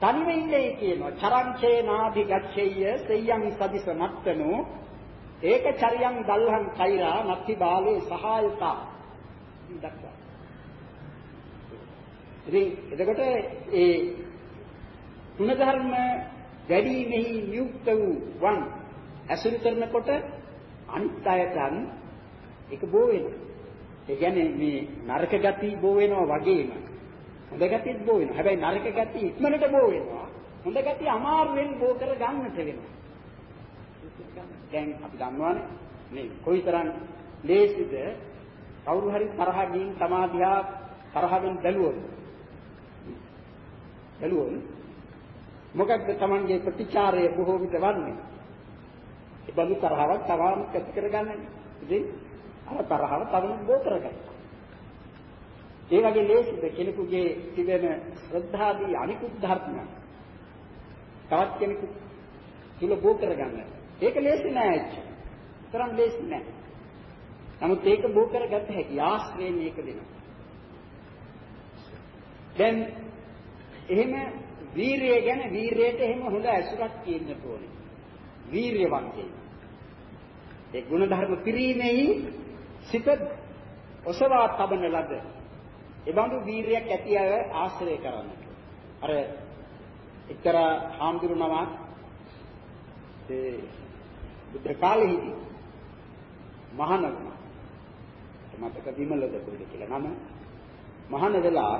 තනිව ඉන්නේ කියනවා. චරංචේ නාභි ගච්ඡෙය්‍ය සෙය්‍යං සදිස මත්තනෝ ඒක චරියං දල්හං කෛරා නත්ති බාලේ සහායතා. දක්වා. ඉතින් එතකොට ඒ ಗುಣධර්ම වැඩිමෙහි නියුක්ත වූ වන් ඇසුරු කරනකොට අනිත් අයටන් ඒක බෝ වෙනවා. ඒ කියන්නේ මේ නරක ගති බෝ වෙනවා වගේම හොඳ ගතියත් බෝ වෙනවා. හැබැයි නරක ගතිය ඉක්මනට බෝ වෙනවා. හොඳ ගතිය අමාරුවෙන් බෝ කර ගන්නට වෙනවා. දැන් අපි දන්නවානේ මේ කොයිතරම් ලේසිද කවුරු හරි තරහ ගින් සමාධියා තරහෙන් බැලුවොත් බැලුවොත් මොකක්ද Tamange ප්‍රතිචාරය බොහෝ විට වන්නේ ඒ බඳු තරහවක් තවම ඇති කරගන්නනේ ඉතින් අර තරහව තවම බෝ කරගන්නවා ඒ වගේ ලේසිද කෙනෙකුගේ තිබෙන ශ්‍රද්ධාදී අනිකුත් ධර්ම තවත් කෙනෙකු තුල බෝ කරගන්න. ඒක ලේසි නෑ ඇච්ච. තරම් ලේසි නෑ. නමුත් ඒක බෝ කරගත්ත හැකි ආශ්‍රයෙන් මේක දෙනවා. දැන් එහෙම වීරිය ගැන වීරියට එහෙම හොඳ ඇසුරක් තියෙන්න ඕනේ. වීරියවන්තයි. ඒ ගුණ ධර්ම පිරීමේහි සිත ඔසවා තබන ලද එබඳු වීරියක් ඇති අය ආශ්‍රය කරන්න. අර එක්තරා හාමුදුරුවමක් ඒ බුද්ධ කාලෙහිදී මහාන වුණා. මතක විමලද කොයිද කියලා නම මහාන වෙලා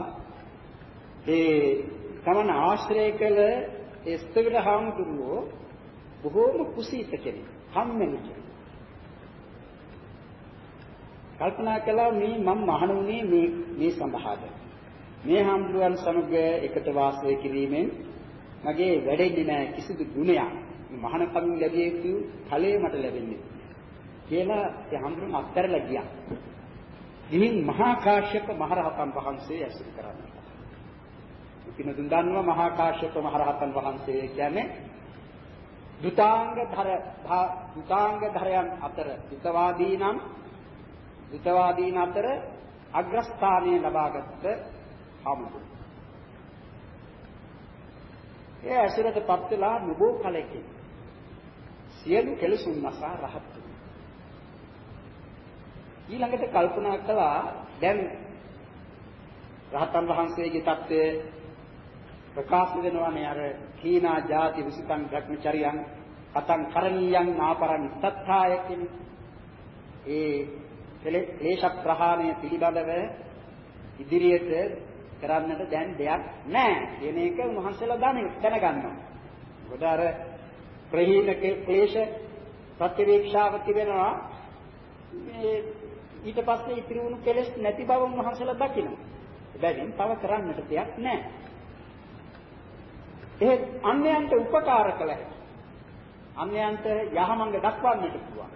ඒ තමන ආශ්‍රය කළ ඒ ස්තවිර හාමුදුරුවෝ බොහෝම කුසීත කෙනෙක්. කම්මැලි කෙනෙක්. කල්පනා කළා මේ මම මහණුනේ මේ මේ සඳහාද මේ හම්බුවන් සමග එකට වාසය කිරීමෙන් මගේ වැඩෙන්නේ නැහැ කිසිදු ගුණයක් මහණකමින් ලැබිය යුතු ඵලය මට ලැබෙන්නේ කියලා ඒ හම්බුන් අත්හැරලා ගියා. ඉතින් මහා කාශ්‍යප මහරහතන් වහන්සේ ඇසුරු කරන්නේ. පිනතුන් දන්නවා මහා කාශ්‍යප මහරහතන් වහන්සේ කියන්නේ දුතාංග ධර දුතාංග ධරයන් අතර දුතවාදී නම් දුතවාදීන් අතර අග්‍රස්ථානය ලබාගත් හමුදු. ඒ ඇසුරටපත් වෙලා නුබෝ කලකින් සියලු කෙලසුන් නැසා රහත් වුණා. ඊළඟට කල්පනා කළා දැන් රහතන් වහන්සේගේ தත්ත්වය ප්‍රකාශ වෙනවානේ අර කීනා ಜಾති විසිතං භ්‍රමචරියං අතං කරණීයං නාපරං තත්ථාය කියන ඒ ක්ලේශ ප්‍රහාණය පිළිබඳව ඉදිරියට කරන්නට දැන් දෙයක් නැහැ කියන එක උන්වහන්සේලා දැනගන්නවා. මොකද අර ප්‍රහීන ක්ලේශ ප්‍රතිවීක්ෂාව තිබෙනවා මේ ඊට පස්සේ ඉතිරි වුණු කෙලෙස් නැති බව උන්වහන්සේලා දකිනවා. එබැවින් තව කරන්නට දෙයක් නැහැ. ඒ අන්‍යයන්ට උපකාර කළ හැකි. අන්‍යයන්ට යහමඟ දක්වන්නට පුළුවන්.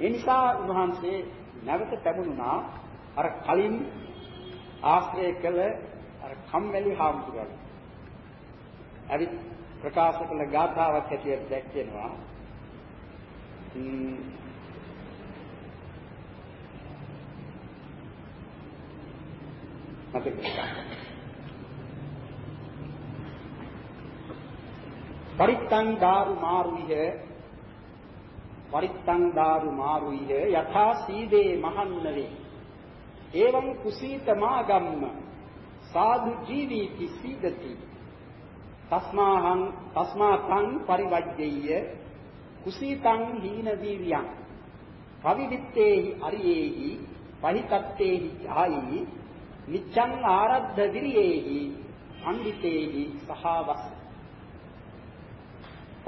ඒ නිසා උන්වහන්සේ නැවත පැමුණුණා අර කලින් ආශ්‍රය කළ අර කම්මැලි හාමුදුරුවෝ. අවිත් ප්‍රකාශ කළ ගාථාවක් හැටියට දැක්වෙනවා. මතක පරිත්තං දාරු මාරුයිහ පරිත්තං දාරු මාරුයිහ යථා සීදේ මහන්නවේ එවං කුසීතමාගම්ම සාදු ජීවීති සීදති. තස්මාහං තස්මාතං පරිවජ්ජෙය්‍ය කුසීතං හීන වීර්යං පවිවිත්තේහි අරියේහි පහිතත්තේහි ඡායි නිච්ඡං ආරද්ධ විරියේහි අන්විතේහි සහවස්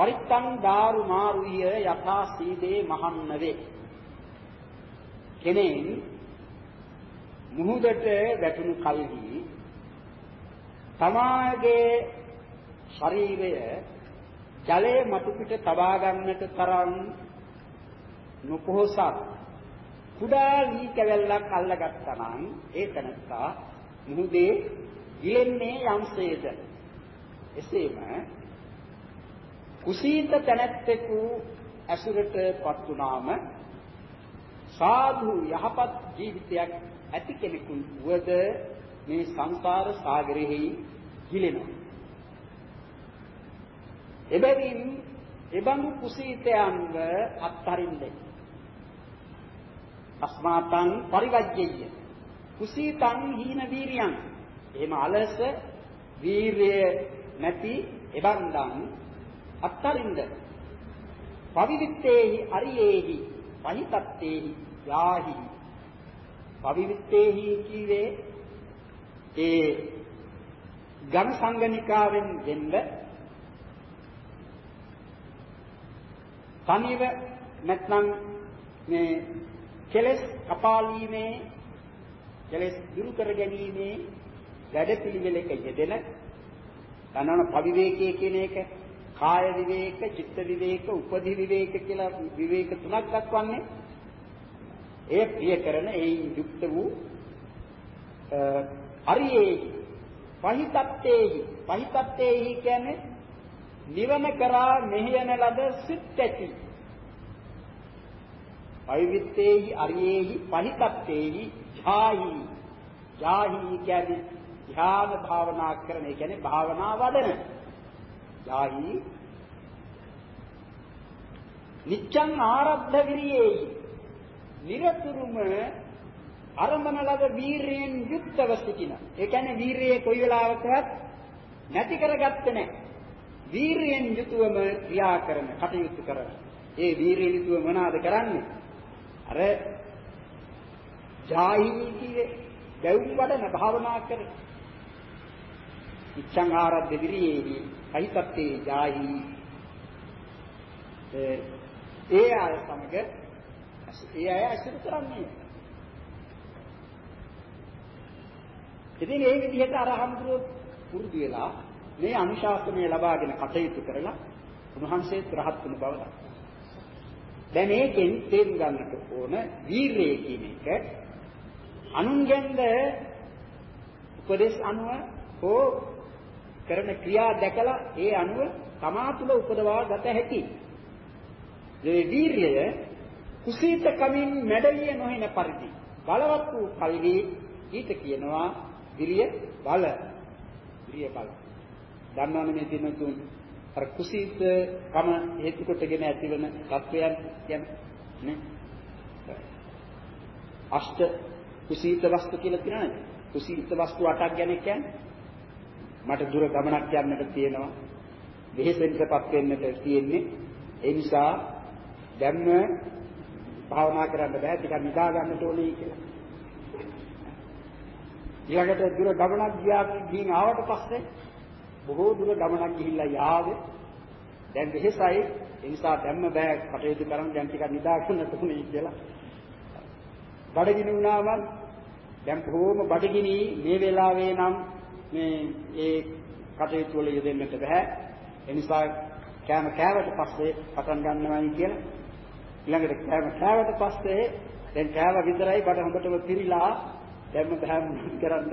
පරිත්තං දාරු මාරුය යථා සීදේ මහන්නවේ. කෙනෙක් මුහුදට වැටුණු කල්හි තමාගේ ශරීරය ජලයේ මතු පිට තබා ගන්නට තරම් නොපොහසත් කුඩා ලී කැවැල්ලක් අල්ලගත්තා නම් ඒ තනත්තා මුහුදේ ගිලෙන්නේ යම්සේද එසේම කුසීත තැනැත්තෙකු ඇසුරටපත් වුණාම සාධු යහපත් ජීවිතයක් ඇති කෙනෙකු වද මේ සංසාර සාගරෙහි ගිලෙනවා. එබැවින් එබඳු කුසීතයන්ව අත්හරින්නේ. අස්මාතං පරිවජ්ජය. කුසීතං හීන වීරියං. එහෙම අලස වීරිය නැති එබන්දන් අත්තරින්ද? පවිවිත්තේහි අරියේහි පහිතත්තේහි යාහි. පවිවිත්තේහි කීවේ? ඒ ගම් සංගනිකාවෙන් දෙන්න තනිව නැත්නම් මේ කෙලස් කපාලීමේ කෙලස් දුරු කර ගැනීමේ වැඩපිළිවෙලක යෙදෙන තනන පවිවේකයේ කියන එක කාය විවේක, චිත්ත විවේක, උපදි විවේක කියලා විවේක තුනක් දක්වන්නේ. ඒ ප්‍රිය කරන ඒයින් යුක්ත වූ අරියේ පහිතත්තේහි පහිතත්තේහි කියන්නේ නිවන කරා මෙහෙයන ලද සිත් ඇති. පවිත්තේහි අරියේහි පහිතත්තේහි ඡාහි ඡාහි කියන්නේ ධ්‍යාන භාවනා කරන ඒ කියන්නේ භාවනා වඩන යාහි නිච්ඡං ආරද්ධ විරියේහි නිරතුරුම අරඹන ලද වීරයෙන් යුක්තව සිටින. ඒ කියන්නේ වීරියේ කොයි වෙලාවකවත් නැති කරගත්තේ නැහැ. වීරියෙන් යුතුවම ක්‍රියා කරන, කටයුතු කරන. ඒ වීරියෙන් යුතුව මොනවාද කරන්නේ? අර ජාහි කියේ දැවුම් වඩන භාවනා කරන. ඉච්ඡං ආරද්ධ විරියේහි අහිතත්තේ ජාහි ඒ අය සමග ඒ අය අසුර කරන්නේ ඉතින් ඒ විදිහට අරහම්තුරු පුරුදු වෙලා මේ අනුශාසනය ලබාගෙන කටයුතු කරලා උන්වහන්සේ රහත් වුණ බව දක්වනවා. දැන් මේකෙන් තේරුම් ගන්නට ඕන වීරය කියන එක අනුන්ගෙන්ද උපදේශ අනුව හෝ කරන ක්‍රියා දැකලා ඒ අනුව තමා තුළ උපදවා ගත හැකි. මේ වීරිය කුසීත කමින් මැඩවිය නොහෙන පරිදි බලවත් වූ කල්හි ඊට කියනවා විරිය බල. විරිය බල. දන්නවනේ මේ දින තුන් අර කුසීත කම හේතු කොටගෙන ඇතිවන තත්වයන් කියන්නේ නේ අෂ්ට කුසීත වස්තු කියලා කියනවානේ කුසීත වස්තු 8ක් ගැන කියන්නේ මට දුර ගමනක් යන්නට තියෙනවා. වෙහෙසෙන්නපත් වෙන්නට තියෙන්නේ. ඒ නිසා දැම්ම භාවනා කරන්න බෑ. ටිකක් නිදා ගන්නට ඕනේ කියලා. ඊළඟට දුර ගමනක් ගියා ගින් ආවට පස්සේ බොහෝ දුර ගමනක් ගිහිල්ලා යාවේ. දැන් වෙහෙසයි. ඒ නිසා දැම්ම බෑ. කටයුතු කරන් දැන් ටිකක් නිදා ගන්න තුනේ කියලා. බඩගිනි වුණාම දැන් බොහෝම බඩගිනි? මේ වෙලාවේ නම් මේ ඒ කටයුතු වල යෙදෙන්නට බෑ. ඒ නිසා කෑම කෑවට පස්සේ පටන් ගන්නවයි කියලා. ඊළඟට කෑම කෑවට පස්සේ දැන් කෑව විතරයි බඩ හොඳටම පිරීලා දැම්ම බෑ කරන්න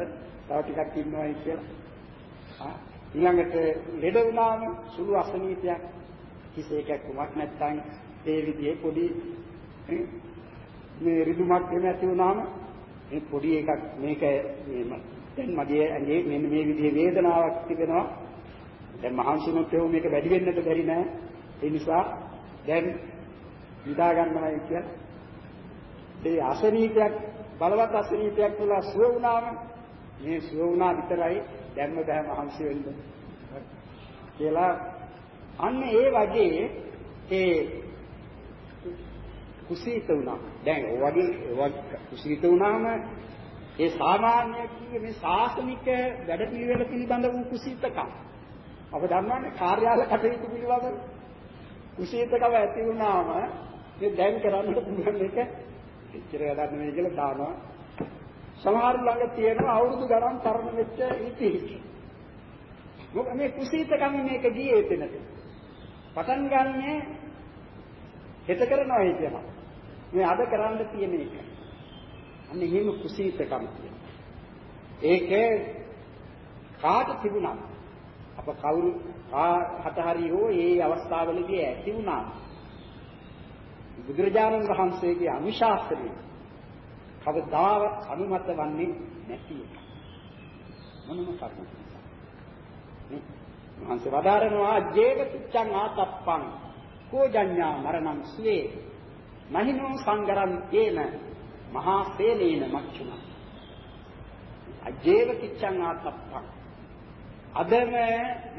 තව ටිකක් ඉන්නවයි කියලා. ඊළඟට ලෙඩ වුණාම සුළු අසනීපයක් කිසේකක් කුමක් නැත්නම් ඒ විදිහේ පොඩි මේ රිදුමක් වෙන ඇති වුණාම මේ පොඩි එකක් මේක මේ දැන් මගේ ඇඟේ මෙන්න මේ විදිහේ වේදනාවක් තිබෙනවා. දැන් මහන්සිනුත් ඒව මේක වැඩි වෙන්නට බැරි නෑ. ඒ නිසා දැන් නිදා ගන්නවයි කියලා. ඒ අසනීපයක් බලවත් අසනීපයක් තුළ සුව වුණාම මේ සුව වුණා විතරයි දැම්ම බෑ මහන්සි වෙන්න. කියලා අන්න ඒ වගේ ඒ කුසීත වුණා. දැන් ඔය වගේ කුසීත වුණාම ඒ සාමාන්‍ය කීයේ මේ සාසනික වැඩපිළිවෙල පිළිබඳ වූ කුසීතකම්. අප දන්නවනේ කාර්යාල කටයුතු පිළිබඳ කුසීතකම ඇති වුණාම මේ දැන් කරන්නට පුළුවන් එක එච්චර වැඩක් නෙවෙයි කියලා දානවා. සමහර ළඟ තියෙන අවුරුදු ගණන් තරණ වෙච්ච ඉතිහි. මොකද මේ කුසීතකම මේක ගියේ එතනට. පටන් ගන්නෙ හෙට කරනවා කියනවා. මේ අද කරන්න තියෙන එක. අන්න එහෙම කුසීතකම කියනවා. ඒකේ කාට තිබුණා? අප කවුරු කාට හරි හෝ මේ අවස්ථාවලදී ඇති වුණා. බුදුරජාණන් වහන්සේගේ අනුශාසනය කවදාවත් අනුමත වන්නේ නැති එක. මොනම කරුණක් නේ මහන්සේ වදාරනවා ජේව තුච්ඡං ආතප්පං කෝජඤ්ඤා මරණං සුවේ මහිනෝ සංගරම් තේන මහා සේනේන මච්චුන අජේව කිච්ඡං ආතප්පං අදම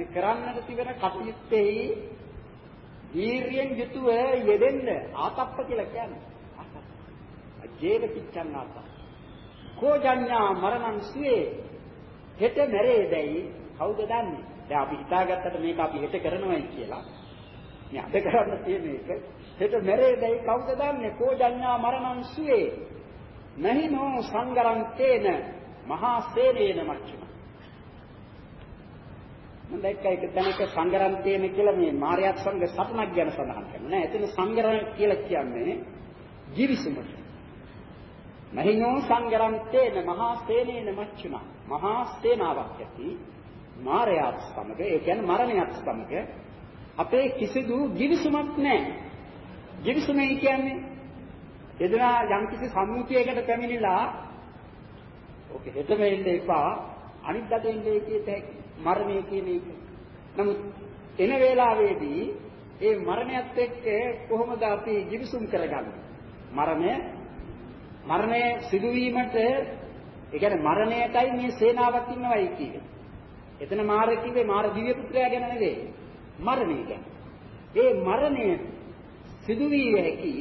කරන්නට තිබෙන කටයුත්තේ වීරියෙන් යුතුව යෙදෙන්න ආතප්ප කියලා කියන්නේ. අජේව කිච්ඡං ආතප්ප කෝජඤ්ඤා මරණං සුවේ. හෙට මැරේදයි කවුද දන්නේ? දැන් අපි හිතාගත්තට මේක අපි හෙට කරනවායි කියලා. මේ අද කරන්න තියෙන එක. හෙට මැරෙයිදයි කවුද දන්නේ? කෝජඤ්ඤා මරණං සුවේ. නහිනෝ සංගරං තේන මහා සේනේන මච්චුන. මම දැක්ක එක තැනක සංගරං තේන කියලා මේ මාර්යාත් සංග සටනක් ගැන සඳහන් කරනවා නෑ. එතන සංගරං කියලා කියන්නේ ජීවිසුමට. නහිනෝ සංගරං තේන මහා සේනේන මච්චුන. මහා සේනාවක් ඇති මාරයාත් සමග ඒ කියන්නේ මරණයත් සමග අපේ කිසිදු givisුමක් නැහැ. givisුමයි කියන්නේ එදලා යම් කිසි සම්මුතියකට පැමිණිලා ඔක හෙටම එන්න එපා අනිත් දට එන්නේ කියත හැකි මරණය කියන එක. නමුත් එන වේලාවේදී ඒ මරණයත් එක්ක කොහොමද අපි givisum කරගන්නේ? මරණය මරණය සිදුවීමට ඒ කියන්නේ මරණයටයි මේ සේනාවක් ඉන්නවයි කියන්නේ. එතන මාර කිව්වේ මාර දිව්‍ය පුත්‍රයා ගැන නෙවෙයි. මරණය ගැන. ඒ මරණය සිදු විය හැකි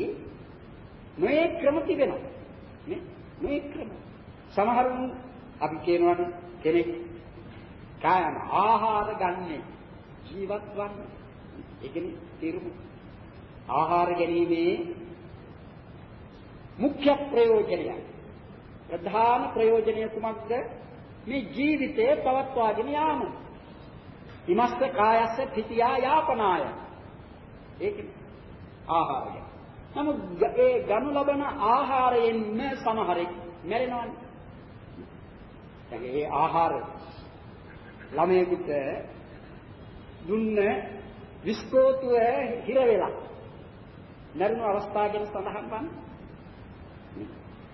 මේ ක්‍රම තිබෙනවා. නේ? මේ ක්‍රම. සමහරුන් අපි කියනවානේ කෙනෙක් කායන ආහාර ගන්නේ ජීවත් වන්න. ඒ කියන්නේ තිරුමු. ආහාර ගැනීමේ මුඛ්‍ය ප්‍රයෝජනය ප්‍රධාන ප්‍රයෝජනය කුමක්ද? මේ ජීවිතය පවත්වාගෙන යාම. ඉමස්ස කායස්ස පිටියා යාපනාය. ඒක ආහාරය. නමුත් ඒ ගනු ලබන ආහාරයෙන්ම සමහරෙක් මැරෙනවනේ. දැන් ඒ ආහාර ළමයෙකුට දුන්න විස්කෝතුව හිර වෙලා මරණ අවස්ථාව ගැන සඳහන් වන්නේ.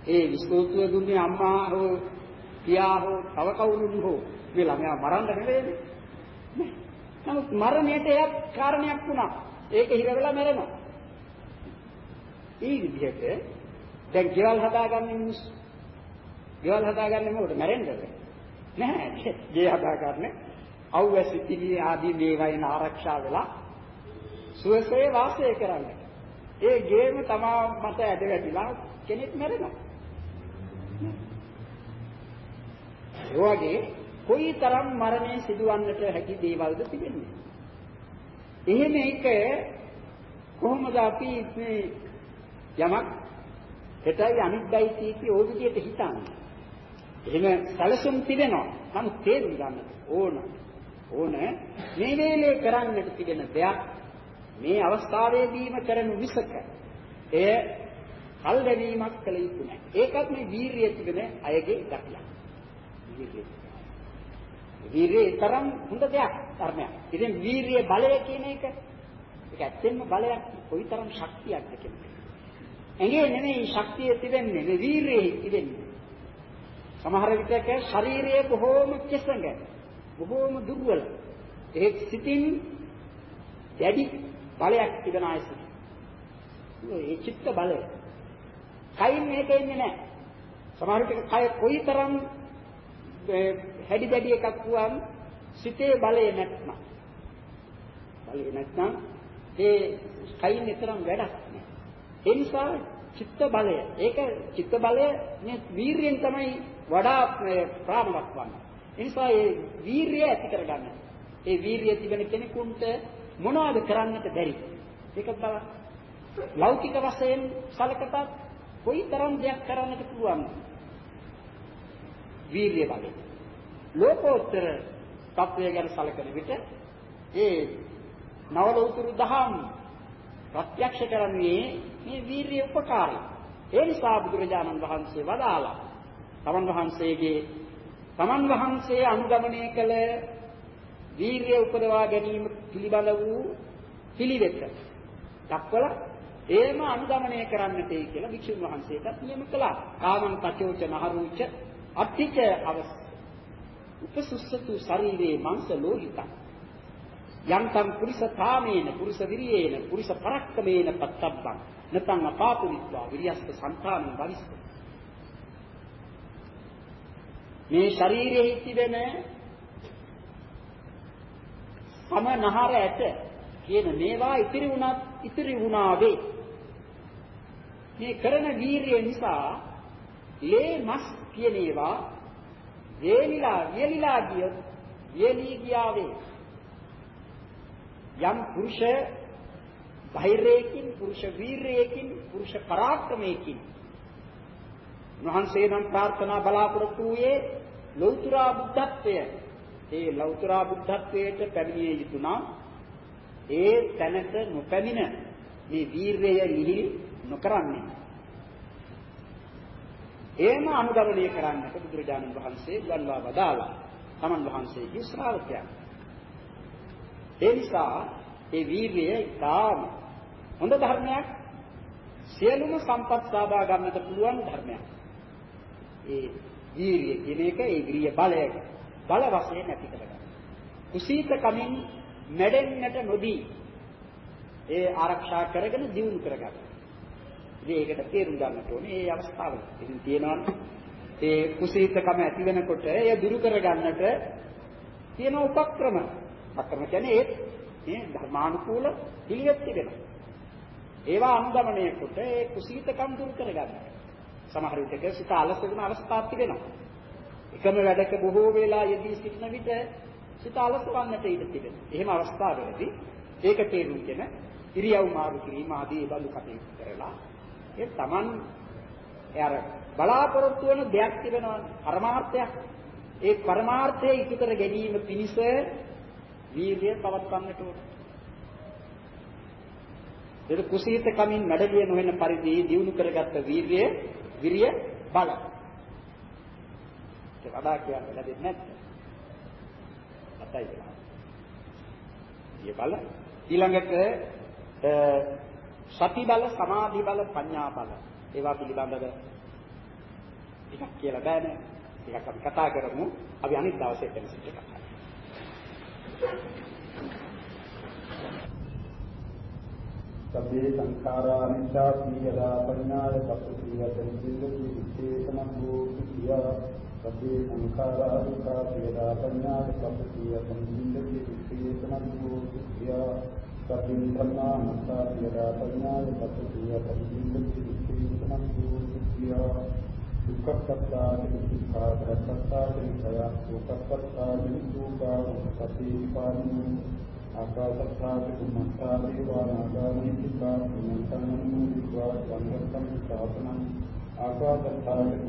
ඒ විස්කෝතුව දුන්නේ අම්මා හෝ පියා හෝ තව කවුරුන් හෝ මේ ළමයා මරන්න නෙවෙයිනේ. නමුත් මරණයට එයක් කාරණයක් වුණා. ඒක හිර වෙලා මැරෙනවා. ඒ විදිහට දැන් ගෙවල් හදාගන්න මිනිස්සු ගෙවල් හදාගන්නේ මොකටද මැරෙන්නද? නැහැ. ගේ හදාගන්නේ අවැසි පිළි ආදී මේවායින් ආරක්ෂා වෙලා සුවසේ වාසය කරන්න. ඒ ගේම තමා මත ඇද වැටිලා කෙනෙක් මැරෙනවා. ඒ වගේ කොයිතරම් මරණය සිදුවන්නට හැකි දේවල්ද තිබෙන්නේ. එහෙම එක කොහොමද අපි මේ යමක් හෙටයි අනිත්‍යයි කීකී ඕ විදියට හිතන්නේ. එහෙම සැලසුම් තිබෙනවා. නමුත් තේරුම් ගන්න ඕන. ඕන මේ වේලේ කරන්නට තිබෙන දෙයක් මේ අවස්ථාවේදීම කරනු විසක එය කල් දැමීමක් කළ යුතු නැහැ. ඒකත් මේ වීරිය තිබෙන අයගේ දක්ලක්. වීරිය. වීරිය තරම් හොඳ දෙයක් ධර්මයක්. ඉතින් වීරිය බලය කියන එක ඒක ඇත්තෙන්ම බලයක් කොයිතරම් ශක්තියක්ද කියන එක. ඇඟේ නෙමෙයි ශක්තිය තිබෙන්නේ මේ වීරියේ තිබෙන්නේ. සමහර විටක ශරීරය බොහෝම කෙසඟ බොහෝම දුර්වල. ඒ සිතින් දැඩි බලයක් තිබෙන අය සිටි. ඒ චිත්ත බලය. කයින් මේක එන්නේ නැහැ. සමහර විටක කය කොයිතරම් හැඩි දැඩි එකක් වුවම් සිතේ බලය නැත්නම් බලය නැත්නම් ඒ කයින් විතරම් වැඩක් නෑ. ඒ නිසා චිත්ත බලය. ඒක චිත්ත බලය මේ වීරියෙන් තමයි වඩා ප්‍රාණවත් වන්නේ. ඒ නිසා මේ වීරිය ඇති කරගන්න. ඒ වීරිය තිබෙන කෙනෙකුට මොනවද කරන්නට බැරි? ඒක බලන්න. ලෞකික වශයෙන් සලකතත් කොයිතරම් දෙයක් කරන්නට පුළුවන්ද? වීරිය බලය. ලෝකෝත්තර තත්වය ගැන සලකන විට ඒ නවලෝතුරු දහම් ප්‍රත්‍යක්ෂ කරන්නේ මේ වීරිය උපකාරය. ඒ නිසා බුදුරජාණන් වහන්සේ වදාලා තමන් වහන්සේගේ තමන් වහන්සේ අනුගමනය කළ වීරිය උපදවා ගැනීම පිළිබඳ වූ පිළිවෙත දක්වලා ඒම අනුගමනය කරන්නටයි කියලා වික්ෂුන් වහන්සේට නියම කළා. කාමං පචෝච නහරුච අට්ඨිච අවස් උපසුස්සතු ශරීරේ මාංශ ලෝහිතං යන්තම් පුරිස කාමේන පුරිස විරියේන පුරිස පරක්කමේන පත්තබ්බං. නතං අපාපුරිත්වා විරියස්ස සංඛානං වරිස්ස මේ ශරීරයේ තිබෙන සමනහර ඇත කියන මේවා ඉතිරි වුණත් ඉතිරි වුණා වේ මේ කරන වීරිය නිසා ලේ මස් කියන ඒවා වේලිලා වියලිලා ගියොත් වියලී ගියාවේ යම් පුරුෂ ධෛර්යයෙන් පුරුෂ වීරයකින් පුරුෂ පරාක්‍රමයකින් උන්වහන්සේ නම් ප්‍රාර්ථනා බලාපොරොත්තු වූයේ ලෞතර බුද්ධත්වය. ඒ ලෞතර බුද්ධත්වයට පැමිණිය යුතු නම් ඒ තැනට නොපැමිණ මේ වීරය නිහිල් නොකරන්නේ. එහෙම අනුගමනය කරන්නට බුදුරජාණන් වහන්සේ ගන්වා වදාලා තමන් වහන්සේගේ ශ්‍රාවකයන් ඒ නිසා ඒ වීර්යය ඉතාම හොඳ ධර්මයක් සියලුම සම්පත් සාදා ගන්නට පුළුවන් ධර්මයක්. ඒ වීර්යය කියන එක ඒ ග්‍රිය බලය බල වශයෙන් ඇති කරගන්න. කුසීත කමින් මැඩෙන්නට නොදී ඒ ආරක්ෂා කරගෙන දියුණු කරගන්න. ඉතින් ඒකට තේරුම් ගන්නට ඕනේ මේ අවස්ථාවල. ඉතින් තියෙනවා ඒ කුසීතකම ඇති වෙනකොට එය දුරු කරගන්නට තියෙන උපක්‍රම අක්‍රම කියන්නේ ඒ මේ ධර්මානුකූල පිළිවෙත් තිබෙනවා. ඒවා අනුගමනය කොට ඒ කුසීතකම් දුරු කරගන්න. සමහර විටක සිත අලස වෙන අවස්ථාවක් තිබෙනවා. එකම වැඩක බොහෝ වේලා යෙදී සිටින විට සිත අලස වන්නට ඉඩ තිබෙනවා. එහෙම අවස්ථාවලදී ඒක තේරුම්ගෙන ඉරියව් මාරු කිරීම ආදී බඳු කටයුතු කරලා ඒ Taman එයාර බලාපොරොත්තු වෙන දෙයක් තිබෙනවා පරමාර්ථයක්. ඒ පරමාර්ථය ඉටු කර ගැනීම පිණිස වීර්යය පවත්වන්නට ඕන. ඒක කුසීත කමින් මැඩලිය නොවන පරිදි දිනු කරගත්ත වීර්යය විරිය බල. ඒක වඩා කියන්න ලැබෙන්නේ නැත්නම්. අතයි වෙනවා. විරිය බල ඊළඟට සති බල, සමාධි බල, ප්‍රඥා බල. ඒවා පිළිබඳව ටිකක් කියලා බෑනේ. ටිකක් අපි කතා කරමු. අපි අනිත් දවසේ වෙන සිට කතා කරමු. සබ්බේ සංඛාරා අනිච්චාති යදා පඤ්ඤාය පස්සති යතං සිද්ධි විච්ඡේතනං භූතිය සබ්බේ සංඛාරා දුක්ඛා යදා පඤ්ඤාය පස්සති යතං සිද්ධි විච්ඡේතනං භූතිය සබ්බේ ධම්මා මත්තා යදා පඤ්ඤාය පස්සති යතං සිද්ධි විච්ඡේතනං භූතිය දුක්ඛප්පත්තානි දුක්ඛාදරප්පත්තානි භය දුක්ඛප්පත්තානි දුක්ඛා සති පාණි ආකාශත්ථාති කුම්මත්තා දේවා නාගාමීතිකා පුනන්තනමු විද්වා සංගතං සාසනං ආකාශත්ථාති